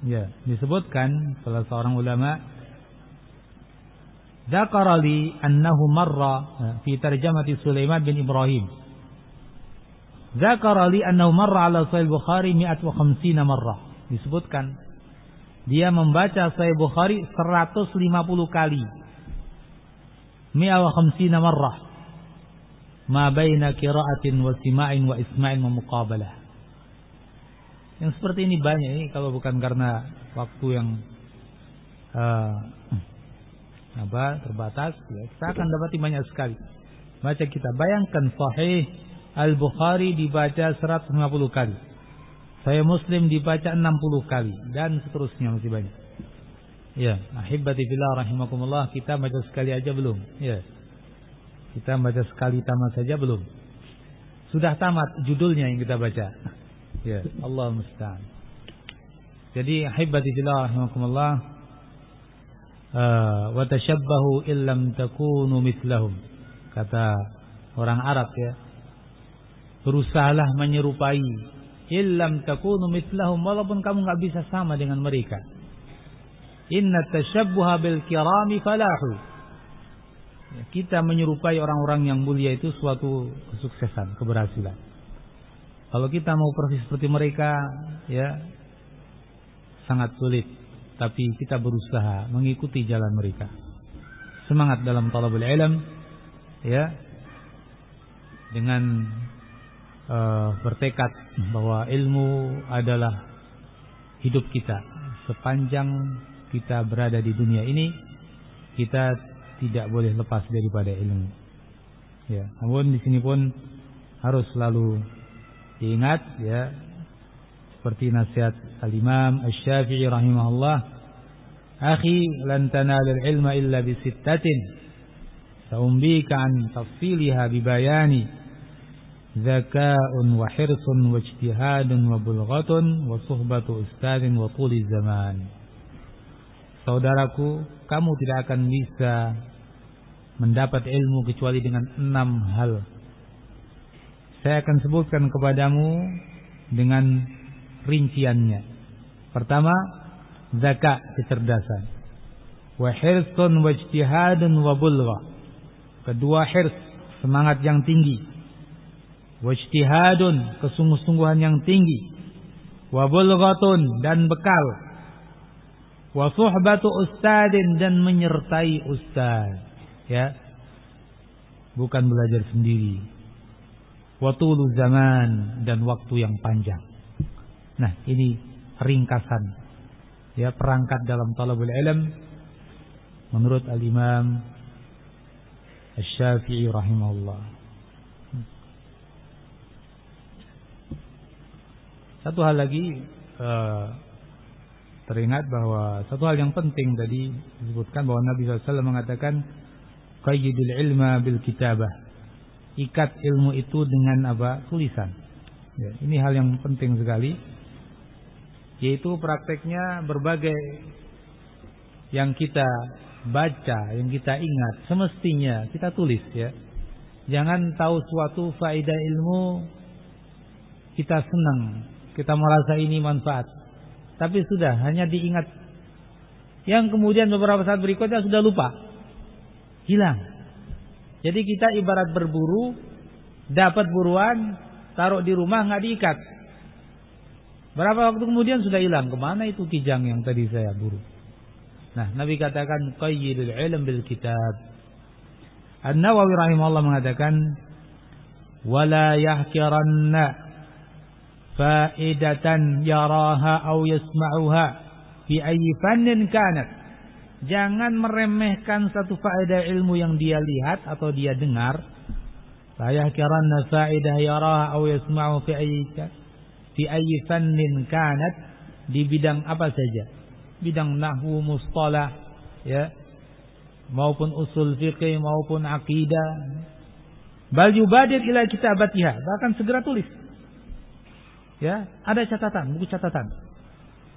Ya, disebutkan salah seorang ulama Dzakara li annahu marra fi tarjamati Sulaiman bin Ibrahim. Dzakara li annahu marra ala Sahih Bukhari 150 marrah. Disebutkan dia membaca Sahih Bukhari 150 kali. 150 marrah. Ma baina qira'atin wa sima'in wa isma'in wa muqabalah. Yang seperti ini banyak ini kalau bukan karena waktu yang uh, apa terbatas, ya, kita akan dapat banyak sekali. Baca kita bayangkan Sahih Al Bukhari dibaca 150 kali, saya Muslim dibaca 60 kali dan seterusnya masih banyak. Ya, ahibati fillah rahimakumullah, kita baca sekali aja belum? Ya. Kita baca sekali tamat saja belum? Sudah tamat judulnya yang kita baca. Ya, Allah musta'an. Jadi ahibati fillah rahimakumullah uh, wa tashabbahu illam takunu mithlahum. Kata orang Arab ya. Berusahalah menyerupai illam takunu mithlahum walaupun kamu nggak bisa sama dengan mereka. Inna tashabbuha bil kirami falahu. Ya, kita menyerupai orang-orang yang mulia itu suatu kesuksesan, keberhasilan. Kalau kita mau persis seperti mereka, ya sangat sulit. Tapi kita berusaha mengikuti jalan mereka. Semangat dalam talabul ilm, ya, dengan uh, bertekad bahwa ilmu adalah hidup kita. Sepanjang kita berada di dunia ini, kita tidak boleh lepas daripada ilmu. Ya, namun di sini pun harus selalu Ingat ya seperti nasihat Al-Imam Asy-Syafi'i rahimahullah, "Akhi, lan tanalul ilma illa bi sittatin." Sa'umbika an tafsiliha bi bayani zaka'un wa hirsun wa ijtihadun wa bulghatun wa suhbatu ustadin wa tuli zaman. Saudaraku, kamu tidak akan bisa mendapat ilmu kecuali dengan enam hal saya akan sebutkan kepadamu dengan rinciannya. Pertama, zakat kecerdasan. Wa hirsun wa ijtihadun wa bulgha. Kedua hirs, semangat yang tinggi. Wa ijtihadun, kesungguh-sungguhan yang tinggi. Wa bulghatun dan bekal. Wa suhbatu ustadin dan menyertai ustad. Ya. Bukan belajar sendiri watulu zaman dan waktu yang panjang. Nah, ini ringkasan ya perangkat dalam talabul ilm menurut al-Imam Asy-Syafi'i rahimahullah. Satu hal lagi uh, teringat bahwa satu hal yang penting tadi disebutkan bahwa Nabi SAW mengatakan qayyidul ilma bil kitabah ikat ilmu itu dengan apa? Tulisan. Ya, ini hal yang penting sekali. Yaitu prakteknya berbagai yang kita baca, yang kita ingat, semestinya kita tulis ya. Jangan tahu suatu faedah ilmu kita senang, kita merasa ini manfaat. Tapi sudah hanya diingat. Yang kemudian beberapa saat berikutnya sudah lupa. Hilang. Jadi kita ibarat berburu, dapat buruan, taruh di rumah nggak diikat. Berapa waktu kemudian sudah hilang. Ke mana itu kijang yang tadi saya buru? Nah, Nabi katakan qayyidul ilm bil kitab. An-Nawawi rahimahullah mengatakan wala yahkiranna faidatan yaraha aw yasma'uha fi ayyi fannin kanat. Jangan meremehkan satu faedah ilmu yang dia lihat atau dia dengar. La yahkiranna faidah yaraha aw yasma'u fi ayyi fi ayyi fannin kanat di bidang apa saja. Bidang nahwu, mustalah, ya, maupun usul fikih maupun akidah bal yubadir ila kitabatiha bahkan segera tulis. Ya ada catatan buku catatan.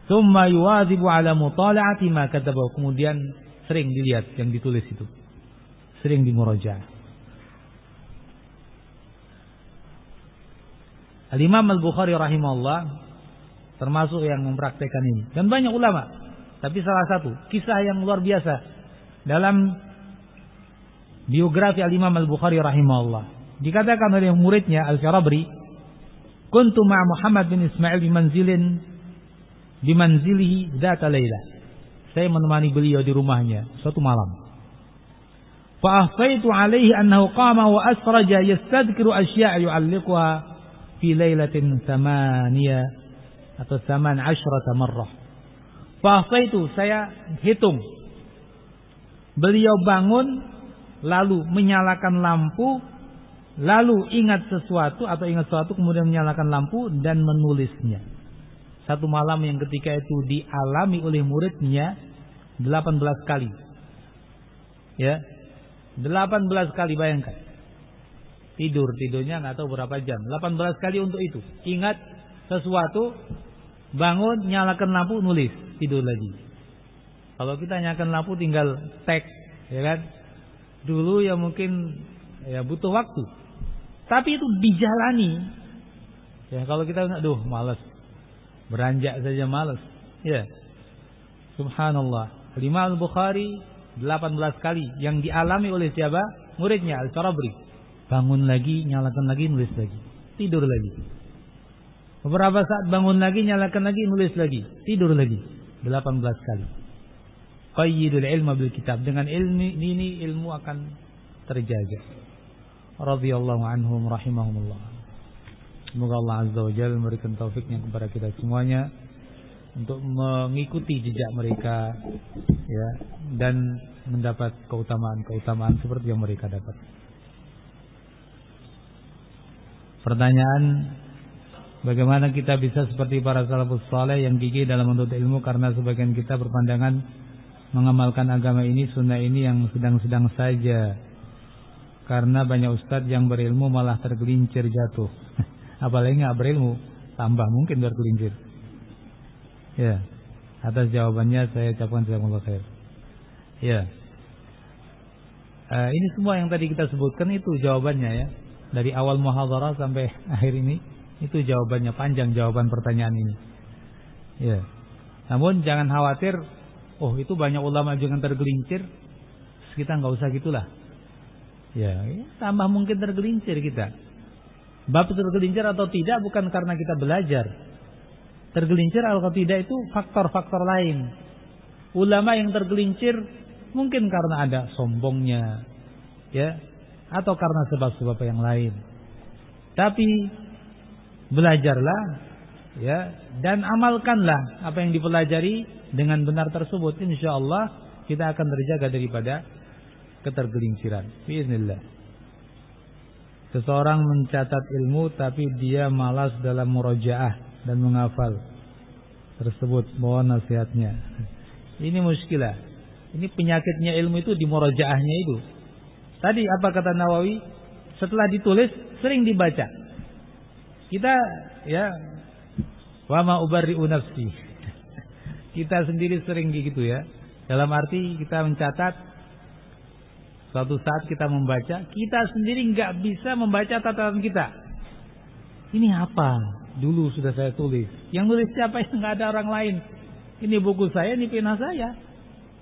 Thumma yuwazibu ala mutala'ati ma katabahu kemudian sering dilihat yang ditulis itu. Sering dimurajaah Al-Imam Al-Bukhari rahimahullah termasuk yang mempraktekkan ini dan banyak ulama tapi salah satu kisah yang luar biasa dalam biografi Al-Imam Al-Bukhari rahimahullah. Dikatakan oleh muridnya Al-Farabri, "Kuntu ma' Muhammad bin Ismail di manzilin di manzilihi data laila." Saya menemani beliau di rumahnya suatu malam. Fa'afaitu alaihi annahu qama wa asraja yastadkiru asya'a yu'alliquha fi lailatin thamaniya atau thaman asyrata marrah. Fa'afaitu saya hitung Beliau bangun lalu menyalakan lampu lalu ingat sesuatu atau ingat sesuatu kemudian menyalakan lampu dan menulisnya. Satu malam yang ketika itu dialami oleh muridnya 18 kali. Ya. 18 kali bayangkan. Tidur, tidurnya nggak tahu berapa jam. 18 kali untuk itu. Ingat sesuatu, bangun, nyalakan lampu, nulis, tidur lagi. Kalau kita nyalakan lampu tinggal tag, ya kan? Dulu ya mungkin ya butuh waktu. Tapi itu dijalani. Ya kalau kita aduh malas. Beranjak saja malas. Ya. Subhanallah. Lima Al-Bukhari 18 kali yang dialami oleh siapa? Muridnya Al-Farabri. Bangun lagi, nyalakan lagi, nulis lagi. Tidur lagi. Beberapa saat bangun lagi, nyalakan lagi, nulis lagi. Tidur lagi. 18 kali qayyidul ilma bil kitab dengan ilmu ini ilmu akan terjaga radhiyallahu anhum rahimahumullah semoga Allah azza wajalla memberikan taufiknya kepada kita semuanya untuk mengikuti jejak mereka ya dan mendapat keutamaan-keutamaan seperti yang mereka dapat pertanyaan Bagaimana kita bisa seperti para salafus saleh yang gigih dalam menuntut ilmu karena sebagian kita berpandangan mengamalkan agama ini sunnah ini yang sedang-sedang saja. Karena banyak ustadz yang berilmu malah tergelincir jatuh. Apalagi nggak berilmu tambah mungkin tergelincir. Ya atas jawabannya saya ucapkan terima kasih ya. Uh, ini semua yang tadi kita sebutkan itu jawabannya ya dari awal muhadharah sampai akhir ini itu jawabannya panjang jawaban pertanyaan ini ya namun jangan khawatir oh itu banyak ulama jangan tergelincir, kita nggak usah gitulah. Ya, ya, tambah mungkin tergelincir kita. Bab tergelincir atau tidak bukan karena kita belajar. Tergelincir atau tidak itu faktor-faktor lain. Ulama yang tergelincir mungkin karena ada sombongnya, ya, atau karena sebab-sebab yang lain. Tapi belajarlah, ya, dan amalkanlah apa yang dipelajari dengan benar tersebut insya Allah kita akan terjaga daripada ketergelinciran. Bismillah. Seseorang mencatat ilmu tapi dia malas dalam murojaah dan menghafal tersebut. Mohon nasihatnya. Ini muskilah. Ini penyakitnya ilmu itu di murojaahnya itu. Tadi apa kata Nawawi? Setelah ditulis sering dibaca. Kita ya wa ma ubarri'u nafsi. Kita sendiri sering gitu ya. Dalam arti kita mencatat suatu saat kita membaca, kita sendiri nggak bisa membaca catatan kita. Ini apa? Dulu sudah saya tulis. Yang nulis siapa yang ada orang lain. Ini buku saya, ini pena saya.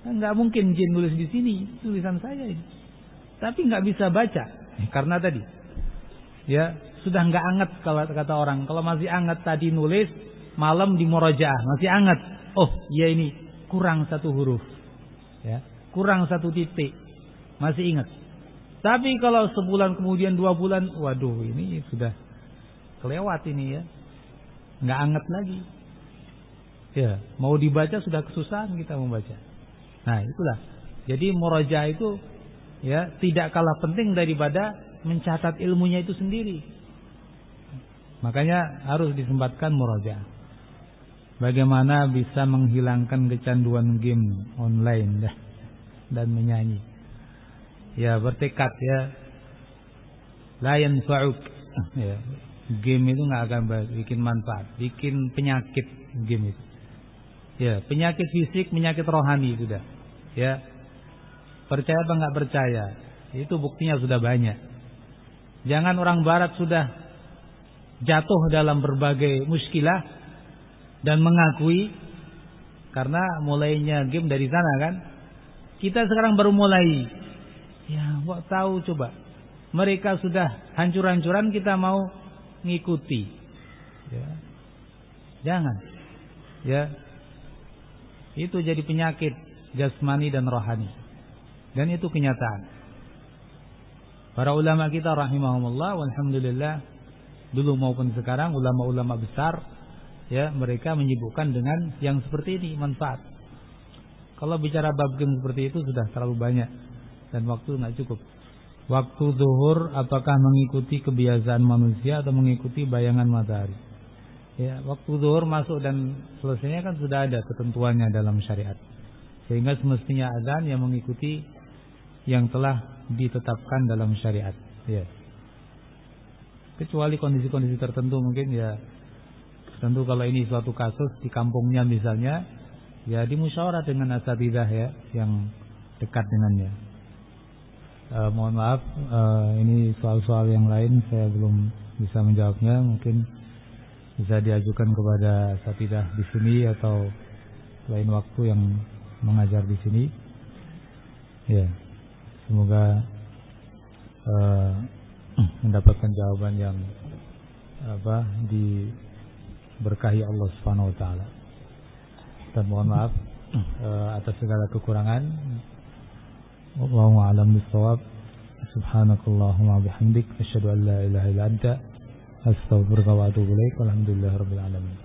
Nggak mungkin jin nulis di sini, tulisan saya ini. Tapi nggak bisa baca karena tadi, ya sudah nggak anget kalau kata orang. Kalau masih anget tadi nulis, malam di morojaah masih anget oh ya ini kurang satu huruf ya kurang satu titik masih ingat Tapi kalau sebulan kemudian dua bulan, waduh ini sudah kelewat ini ya. Nggak anget lagi. Ya, mau dibaca sudah kesusahan kita membaca. Nah, itulah. Jadi muraja itu ya tidak kalah penting daripada mencatat ilmunya itu sendiri. Makanya harus disempatkan muraja. Bagaimana bisa menghilangkan kecanduan game online dan menyanyi. Ya bertekad ya. Layan yanfa'uk. Ya, game itu nggak akan bikin manfaat, bikin penyakit game itu. Ya, penyakit fisik, penyakit rohani sudah. Ya. Percaya apa nggak percaya? Itu buktinya sudah banyak. Jangan orang barat sudah jatuh dalam berbagai muskilah dan mengakui karena mulainya game dari sana kan. Kita sekarang baru mulai. Ya, kok tahu coba. Mereka sudah hancur-hancuran kita mau ngikuti. Ya. Jangan. Ya. Itu jadi penyakit jasmani dan rohani. Dan itu kenyataan. Para ulama kita rahimahumullah walhamdulillah dulu maupun sekarang ulama-ulama besar ya mereka menyibukkan dengan yang seperti ini manfaat. Kalau bicara bab game seperti itu sudah terlalu banyak dan waktu nggak cukup. Waktu zuhur apakah mengikuti kebiasaan manusia atau mengikuti bayangan matahari? Ya, waktu zuhur masuk dan selesainya kan sudah ada ketentuannya dalam syariat. Sehingga semestinya azan yang mengikuti yang telah ditetapkan dalam syariat. Ya. Kecuali kondisi-kondisi tertentu mungkin ya Tentu kalau ini suatu kasus di kampungnya misalnya, ya dimusyawarah dengan asatidah ya yang dekat dengannya. E, mohon maaf, e, ini soal-soal yang lain saya belum bisa menjawabnya. Mungkin bisa diajukan kepada asatidah di sini atau lain waktu yang mengajar di sini. Ya, semoga e, mendapatkan jawaban yang apa di berkahi Allah Subhanahu wa taala. Dan mohon maaf uh, atas segala kekurangan. Wallahu a'lam bishawab. Subhanakallahumma bihamdik asyhadu an la ilaha illa anta astaghfiruka wa atubu ilaik. Walhamdulillahirabbil alamin.